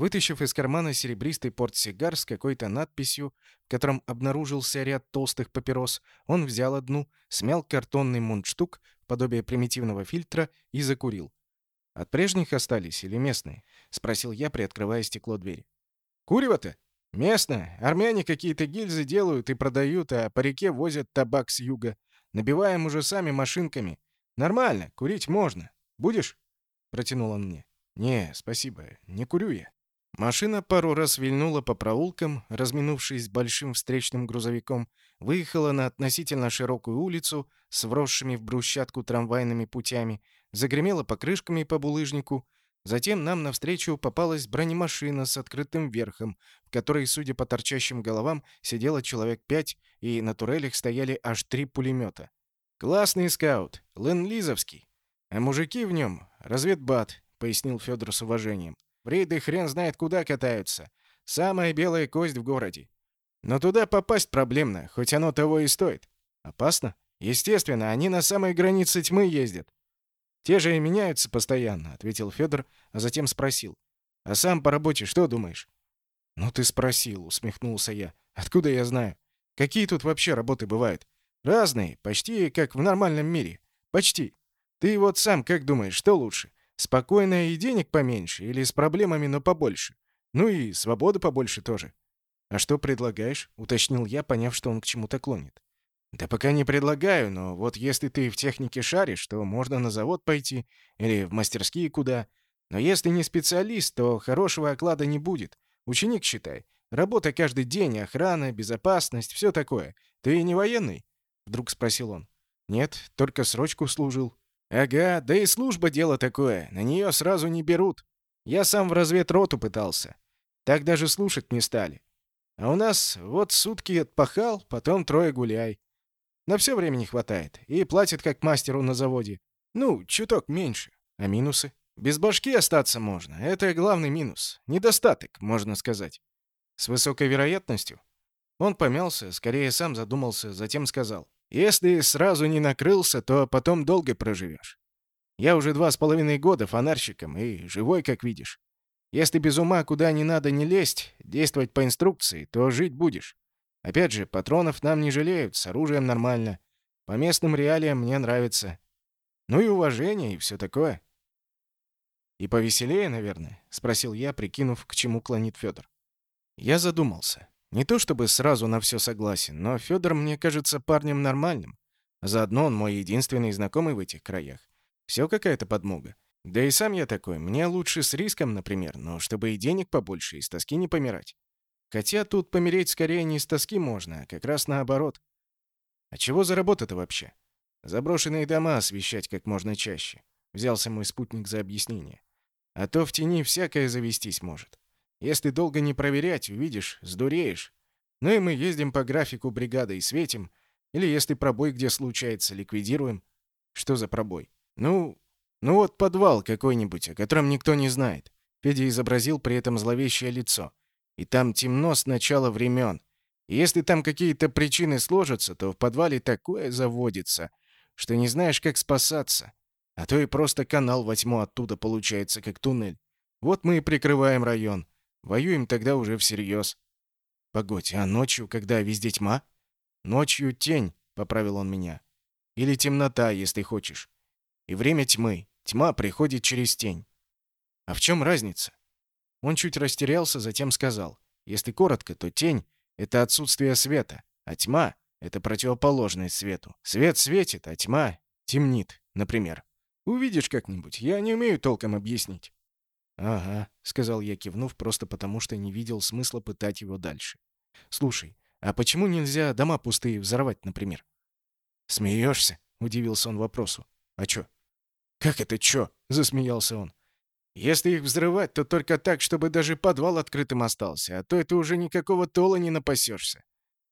Вытащив из кармана серебристый портсигар с какой-то надписью, в котором обнаружился ряд толстых папирос, он взял одну, смял картонный мундштук, подобие примитивного фильтра, и закурил. От прежних остались или местные? Спросил я, приоткрывая стекло двери. Курево-то? Местное. Армяне какие-то гильзы делают и продают, а по реке возят табак с юга. Набиваем уже сами машинками. Нормально, курить можно. Будешь? Протянул он мне. Не, спасибо, не курю я. Машина пару раз вильнула по проулкам, разминувшись с большим встречным грузовиком, выехала на относительно широкую улицу с вросшими в брусчатку трамвайными путями, загремела покрышками по булыжнику. Затем нам навстречу попалась бронемашина с открытым верхом, в которой, судя по торчащим головам, сидело человек пять, и на турелях стояли аж три пулемета. «Классный скаут, ленд-лизовский. А мужики в нем — разведбат», — пояснил Федор с уважением. «В рейды хрен знает куда катаются. Самая белая кость в городе. Но туда попасть проблемно, хоть оно того и стоит. Опасно? Естественно, они на самой границе тьмы ездят. Те же и меняются постоянно, ответил Федор, а затем спросил: "А сам по работе что думаешь?" "Ну ты спросил", усмехнулся я. "Откуда я знаю? Какие тут вообще работы бывают? Разные, почти как в нормальном мире. Почти. Ты вот сам как думаешь, что лучше? Спокойно и денег поменьше или с проблемами, но побольше? Ну и свободы побольше тоже. А что предлагаешь? уточнил я, поняв, что он к чему-то клонит. Да пока не предлагаю, но вот если ты в технике шаришь, то можно на завод пойти или в мастерские куда. Но если не специалист, то хорошего оклада не будет. Ученик, считай. Работа каждый день, охрана, безопасность, все такое. Ты не военный?» Вдруг спросил он. «Нет, только срочку служил». «Ага, да и служба дело такое. На нее сразу не берут. Я сам в разведроту пытался. Так даже слушать не стали. А у нас вот сутки отпахал, потом трое гуляй. На все времени хватает. И платят как мастеру на заводе. Ну, чуток меньше. А минусы? Без башки остаться можно. Это главный минус. Недостаток, можно сказать. С высокой вероятностью. Он помялся, скорее сам задумался, затем сказал. Если сразу не накрылся, то потом долго проживешь. Я уже два с половиной года фонарщиком и живой, как видишь. Если без ума куда не надо не лезть, действовать по инструкции, то жить будешь. Опять же, патронов нам не жалеют, с оружием нормально. По местным реалиям мне нравится. Ну и уважение, и все такое. «И повеселее, наверное?» — спросил я, прикинув, к чему клонит Федор. Я задумался. Не то чтобы сразу на все согласен, но Федор мне кажется парнем нормальным. Заодно он мой единственный знакомый в этих краях. Все какая-то подмога. Да и сам я такой. Мне лучше с риском, например, но чтобы и денег побольше, и с тоски не помирать. Хотя тут помереть скорее не с тоски можно, а как раз наоборот. А чего за работа-то вообще? Заброшенные дома освещать как можно чаще. Взялся мой спутник за объяснение. А то в тени всякое завестись может. Если долго не проверять, увидишь, сдуреешь. Ну и мы ездим по графику бригады и светим. Или если пробой где случается, ликвидируем. Что за пробой? Ну, ну вот подвал какой-нибудь, о котором никто не знает. Федя изобразил при этом зловещее лицо. И там темно с начала времен. И если там какие-то причины сложатся, то в подвале такое заводится, что не знаешь, как спасаться. А то и просто канал во тьму оттуда получается, как туннель. Вот мы и прикрываем район. Воюем тогда уже всерьез. Погодь, а ночью, когда везде тьма? Ночью тень, поправил он меня. Или темнота, если хочешь. И время тьмы. Тьма приходит через тень. А в чем разница? Он чуть растерялся, затем сказал. Если коротко, то тень — это отсутствие света, а тьма — это противоположность свету. Свет светит, а тьма темнит, например. Увидишь как-нибудь, я не умею толком объяснить. «Ага», — сказал я, кивнув, просто потому что не видел смысла пытать его дальше. «Слушай, а почему нельзя дома пустые взорвать, например?» «Смеешься?» — удивился он вопросу. «А чё?» «Как это чё?» — засмеялся он. Если их взрывать, то только так, чтобы даже подвал открытым остался, а то это уже никакого тола не напасешься.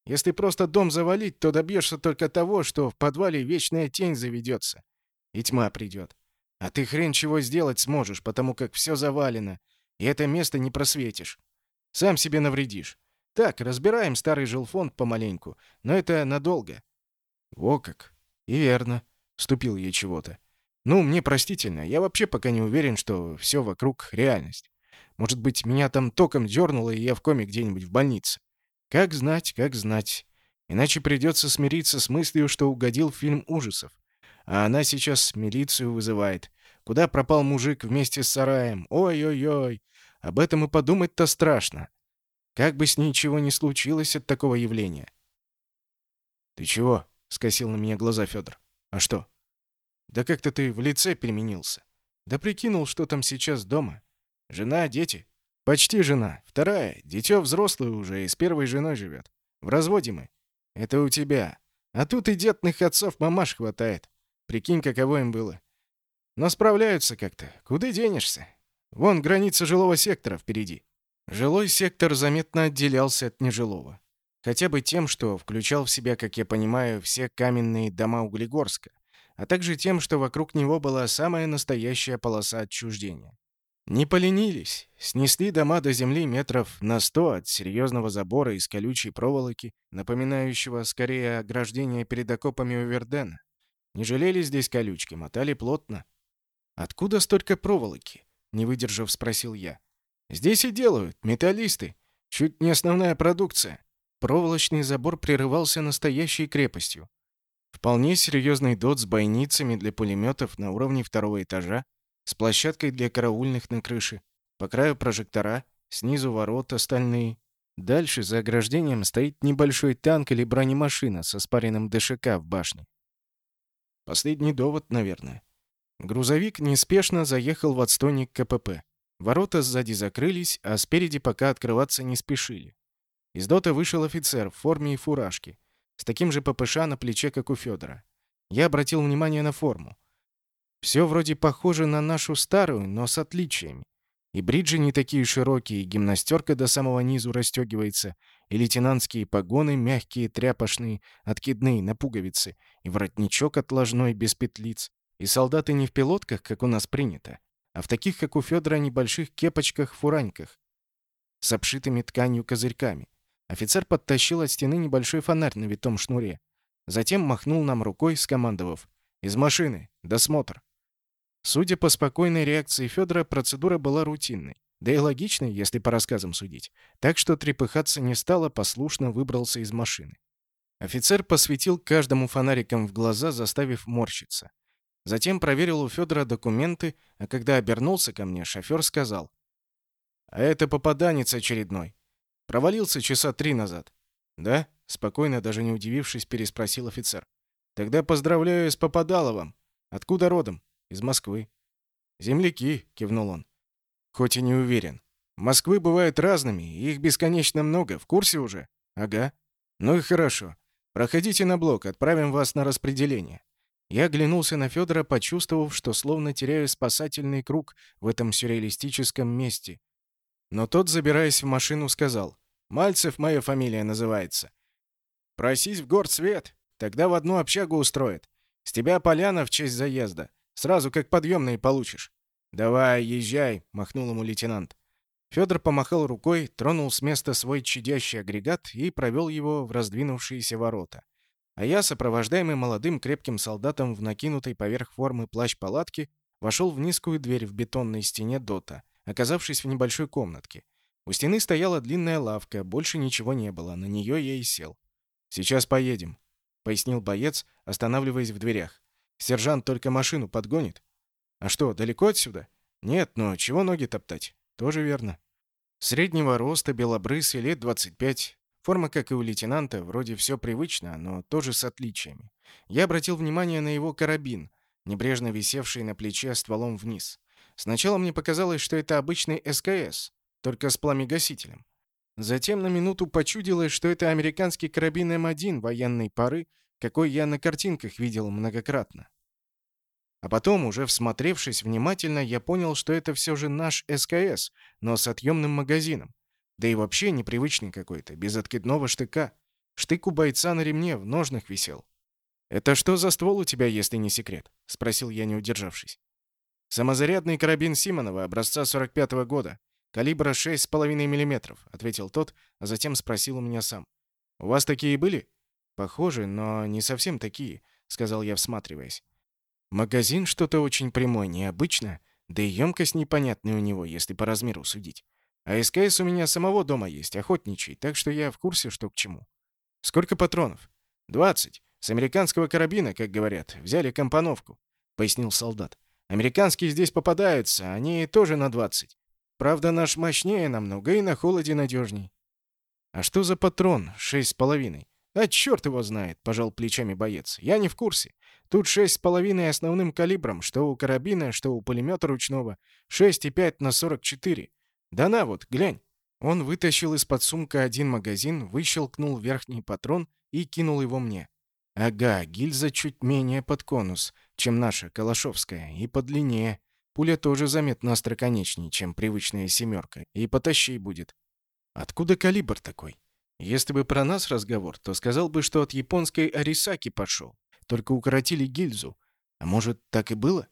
Если просто дом завалить, то добьешься только того, что в подвале вечная тень заведется, и тьма придет. А ты хрен чего сделать сможешь, потому как все завалено, и это место не просветишь. Сам себе навредишь. Так, разбираем старый жилфонд помаленьку, но это надолго. Во как. И верно. Вступил ей чего-то. Ну, мне простительно, я вообще пока не уверен, что все вокруг реальность. Может быть, меня там током дернуло, и я в коме где-нибудь в больнице. Как знать, как знать. Иначе придется смириться с мыслью, что угодил в фильм ужасов. А она сейчас милицию вызывает. Куда пропал мужик вместе с сараем? Ой-ой-ой. Об этом и подумать-то страшно. Как бы с ничего не случилось от такого явления. «Ты чего?» — скосил на меня глаза Федор. «А что?» Да как-то ты в лице переменился. Да прикинул, что там сейчас дома. Жена, дети. Почти жена. Вторая. Дитё взрослое уже и с первой женой живет. В разводе мы. Это у тебя. А тут и детных отцов мамаш хватает. Прикинь, каково им было. Но справляются как-то. Куда денешься? Вон граница жилого сектора впереди. Жилой сектор заметно отделялся от нежилого. Хотя бы тем, что включал в себя, как я понимаю, все каменные дома Углегорска а также тем, что вокруг него была самая настоящая полоса отчуждения. Не поленились, снесли дома до земли метров на сто от серьезного забора из колючей проволоки, напоминающего скорее ограждение перед окопами у Вердена. Не жалели здесь колючки, мотали плотно. «Откуда столько проволоки?» — не выдержав, спросил я. «Здесь и делают, металлисты. Чуть не основная продукция». Проволочный забор прерывался настоящей крепостью. Вполне серьезный дот с бойницами для пулеметов на уровне второго этажа, с площадкой для караульных на крыше, по краю прожектора, снизу ворота стальные. Дальше за ограждением стоит небольшой танк или бронемашина со спаренным ДШК в башне. Последний довод, наверное. Грузовик неспешно заехал в отстойник КПП. Ворота сзади закрылись, а спереди пока открываться не спешили. Из дота вышел офицер в форме и фуражке, с таким же ППШ на плече, как у Федора. Я обратил внимание на форму. Все вроде похоже на нашу старую, но с отличиями. И бриджи не такие широкие, и гимнастерка до самого низу расстегивается, и лейтенантские погоны мягкие, тряпошные, откидные, на пуговицы, и воротничок отложной, без петлиц. И солдаты не в пилотках, как у нас принято, а в таких, как у Федора, небольших кепочках-фураньках с обшитыми тканью козырьками. Офицер подтащил от стены небольшой фонарь на витом шнуре. Затем махнул нам рукой, скомандовав «Из машины! Досмотр!». Судя по спокойной реакции Федора, процедура была рутинной. Да и логичной, если по рассказам судить. Так что трепыхаться не стало, послушно выбрался из машины. Офицер посветил каждому фонариком в глаза, заставив морщиться. Затем проверил у Федора документы, а когда обернулся ко мне, шофер сказал. «А это попаданец очередной. Провалился часа три назад». «Да?» — спокойно, даже не удивившись, переспросил офицер. «Тогда поздравляю с Попадаловым. Откуда родом?» «Из Москвы». «Земляки», — кивнул он. «Хоть и не уверен. Москвы бывают разными, их бесконечно много. В курсе уже?» «Ага». «Ну и хорошо. Проходите на блок, отправим вас на распределение». Я оглянулся на Федора, почувствовав, что словно теряю спасательный круг в этом сюрреалистическом месте. Но тот, забираясь в машину, сказал, «Мальцев моя фамилия называется. Просись в горцвет, тогда в одну общагу устроят. С тебя поляна в честь заезда. Сразу как подъемные получишь». «Давай, езжай», — махнул ему лейтенант. Федор помахал рукой, тронул с места свой чадящий агрегат и провел его в раздвинувшиеся ворота. А я, сопровождаемый молодым крепким солдатом в накинутой поверх формы плащ-палатки, вошел в низкую дверь в бетонной стене дота, оказавшись в небольшой комнатке. У стены стояла длинная лавка, больше ничего не было, на нее я и сел. «Сейчас поедем», — пояснил боец, останавливаясь в дверях. Сержант только машину подгонит. А что, далеко отсюда? Нет, но чего ноги топтать? Тоже верно. Среднего роста, белобрысый, лет 25. Форма, как и у лейтенанта, вроде все привычно, но тоже с отличиями. Я обратил внимание на его карабин, небрежно висевший на плече стволом вниз. Сначала мне показалось, что это обычный СКС, только с пламегасителем. Затем на минуту почудилось, что это американский карабин М1 военной поры какой я на картинках видел многократно. А потом, уже всмотревшись внимательно, я понял, что это все же наш СКС, но с отъемным магазином. Да и вообще непривычный какой-то, без откидного штыка. Штык у бойца на ремне, в ножнах висел. «Это что за ствол у тебя, если не секрет?» — спросил я, не удержавшись. «Самозарядный карабин Симонова, образца 45-го года. Калибра 6,5 мм», — ответил тот, а затем спросил у меня сам. «У вас такие были?» «Похожи, но не совсем такие», — сказал я, всматриваясь. «Магазин что-то очень прямой, необычно, да и емкость непонятная у него, если по размеру судить. А СКС у меня самого дома есть, охотничий, так что я в курсе, что к чему». «Сколько патронов?» «Двадцать. С американского карабина, как говорят. Взяли компоновку», — пояснил солдат. «Американские здесь попадаются, они тоже на двадцать. Правда, наш мощнее намного и на холоде надежней». «А что за патрон? Шесть с половиной?» «А черт его знает», — пожал плечами боец. «Я не в курсе. Тут шесть с половиной основным калибром, что у карабина, что у пулемета ручного. Шесть и пять на сорок четыре. Да на вот, глянь». Он вытащил из-под сумка один магазин, выщелкнул верхний патрон и кинул его мне. Ага, гильза чуть менее под конус, чем наша, калашовская, и подлиннее. Пуля тоже заметно остроконечнее, чем привычная семерка, и потащей будет. Откуда калибр такой? Если бы про нас разговор, то сказал бы, что от японской Арисаки пошел. Только укоротили гильзу. А может, так и было?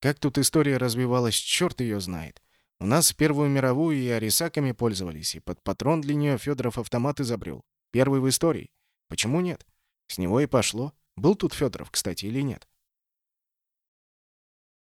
Как тут история развивалась, черт ее знает. У нас Первую мировую и Арисаками пользовались, и под патрон для нее Федоров автомат изобрел. Первый в истории. Почему нет? С него и пошло. Был тут Федоров, кстати, или нет?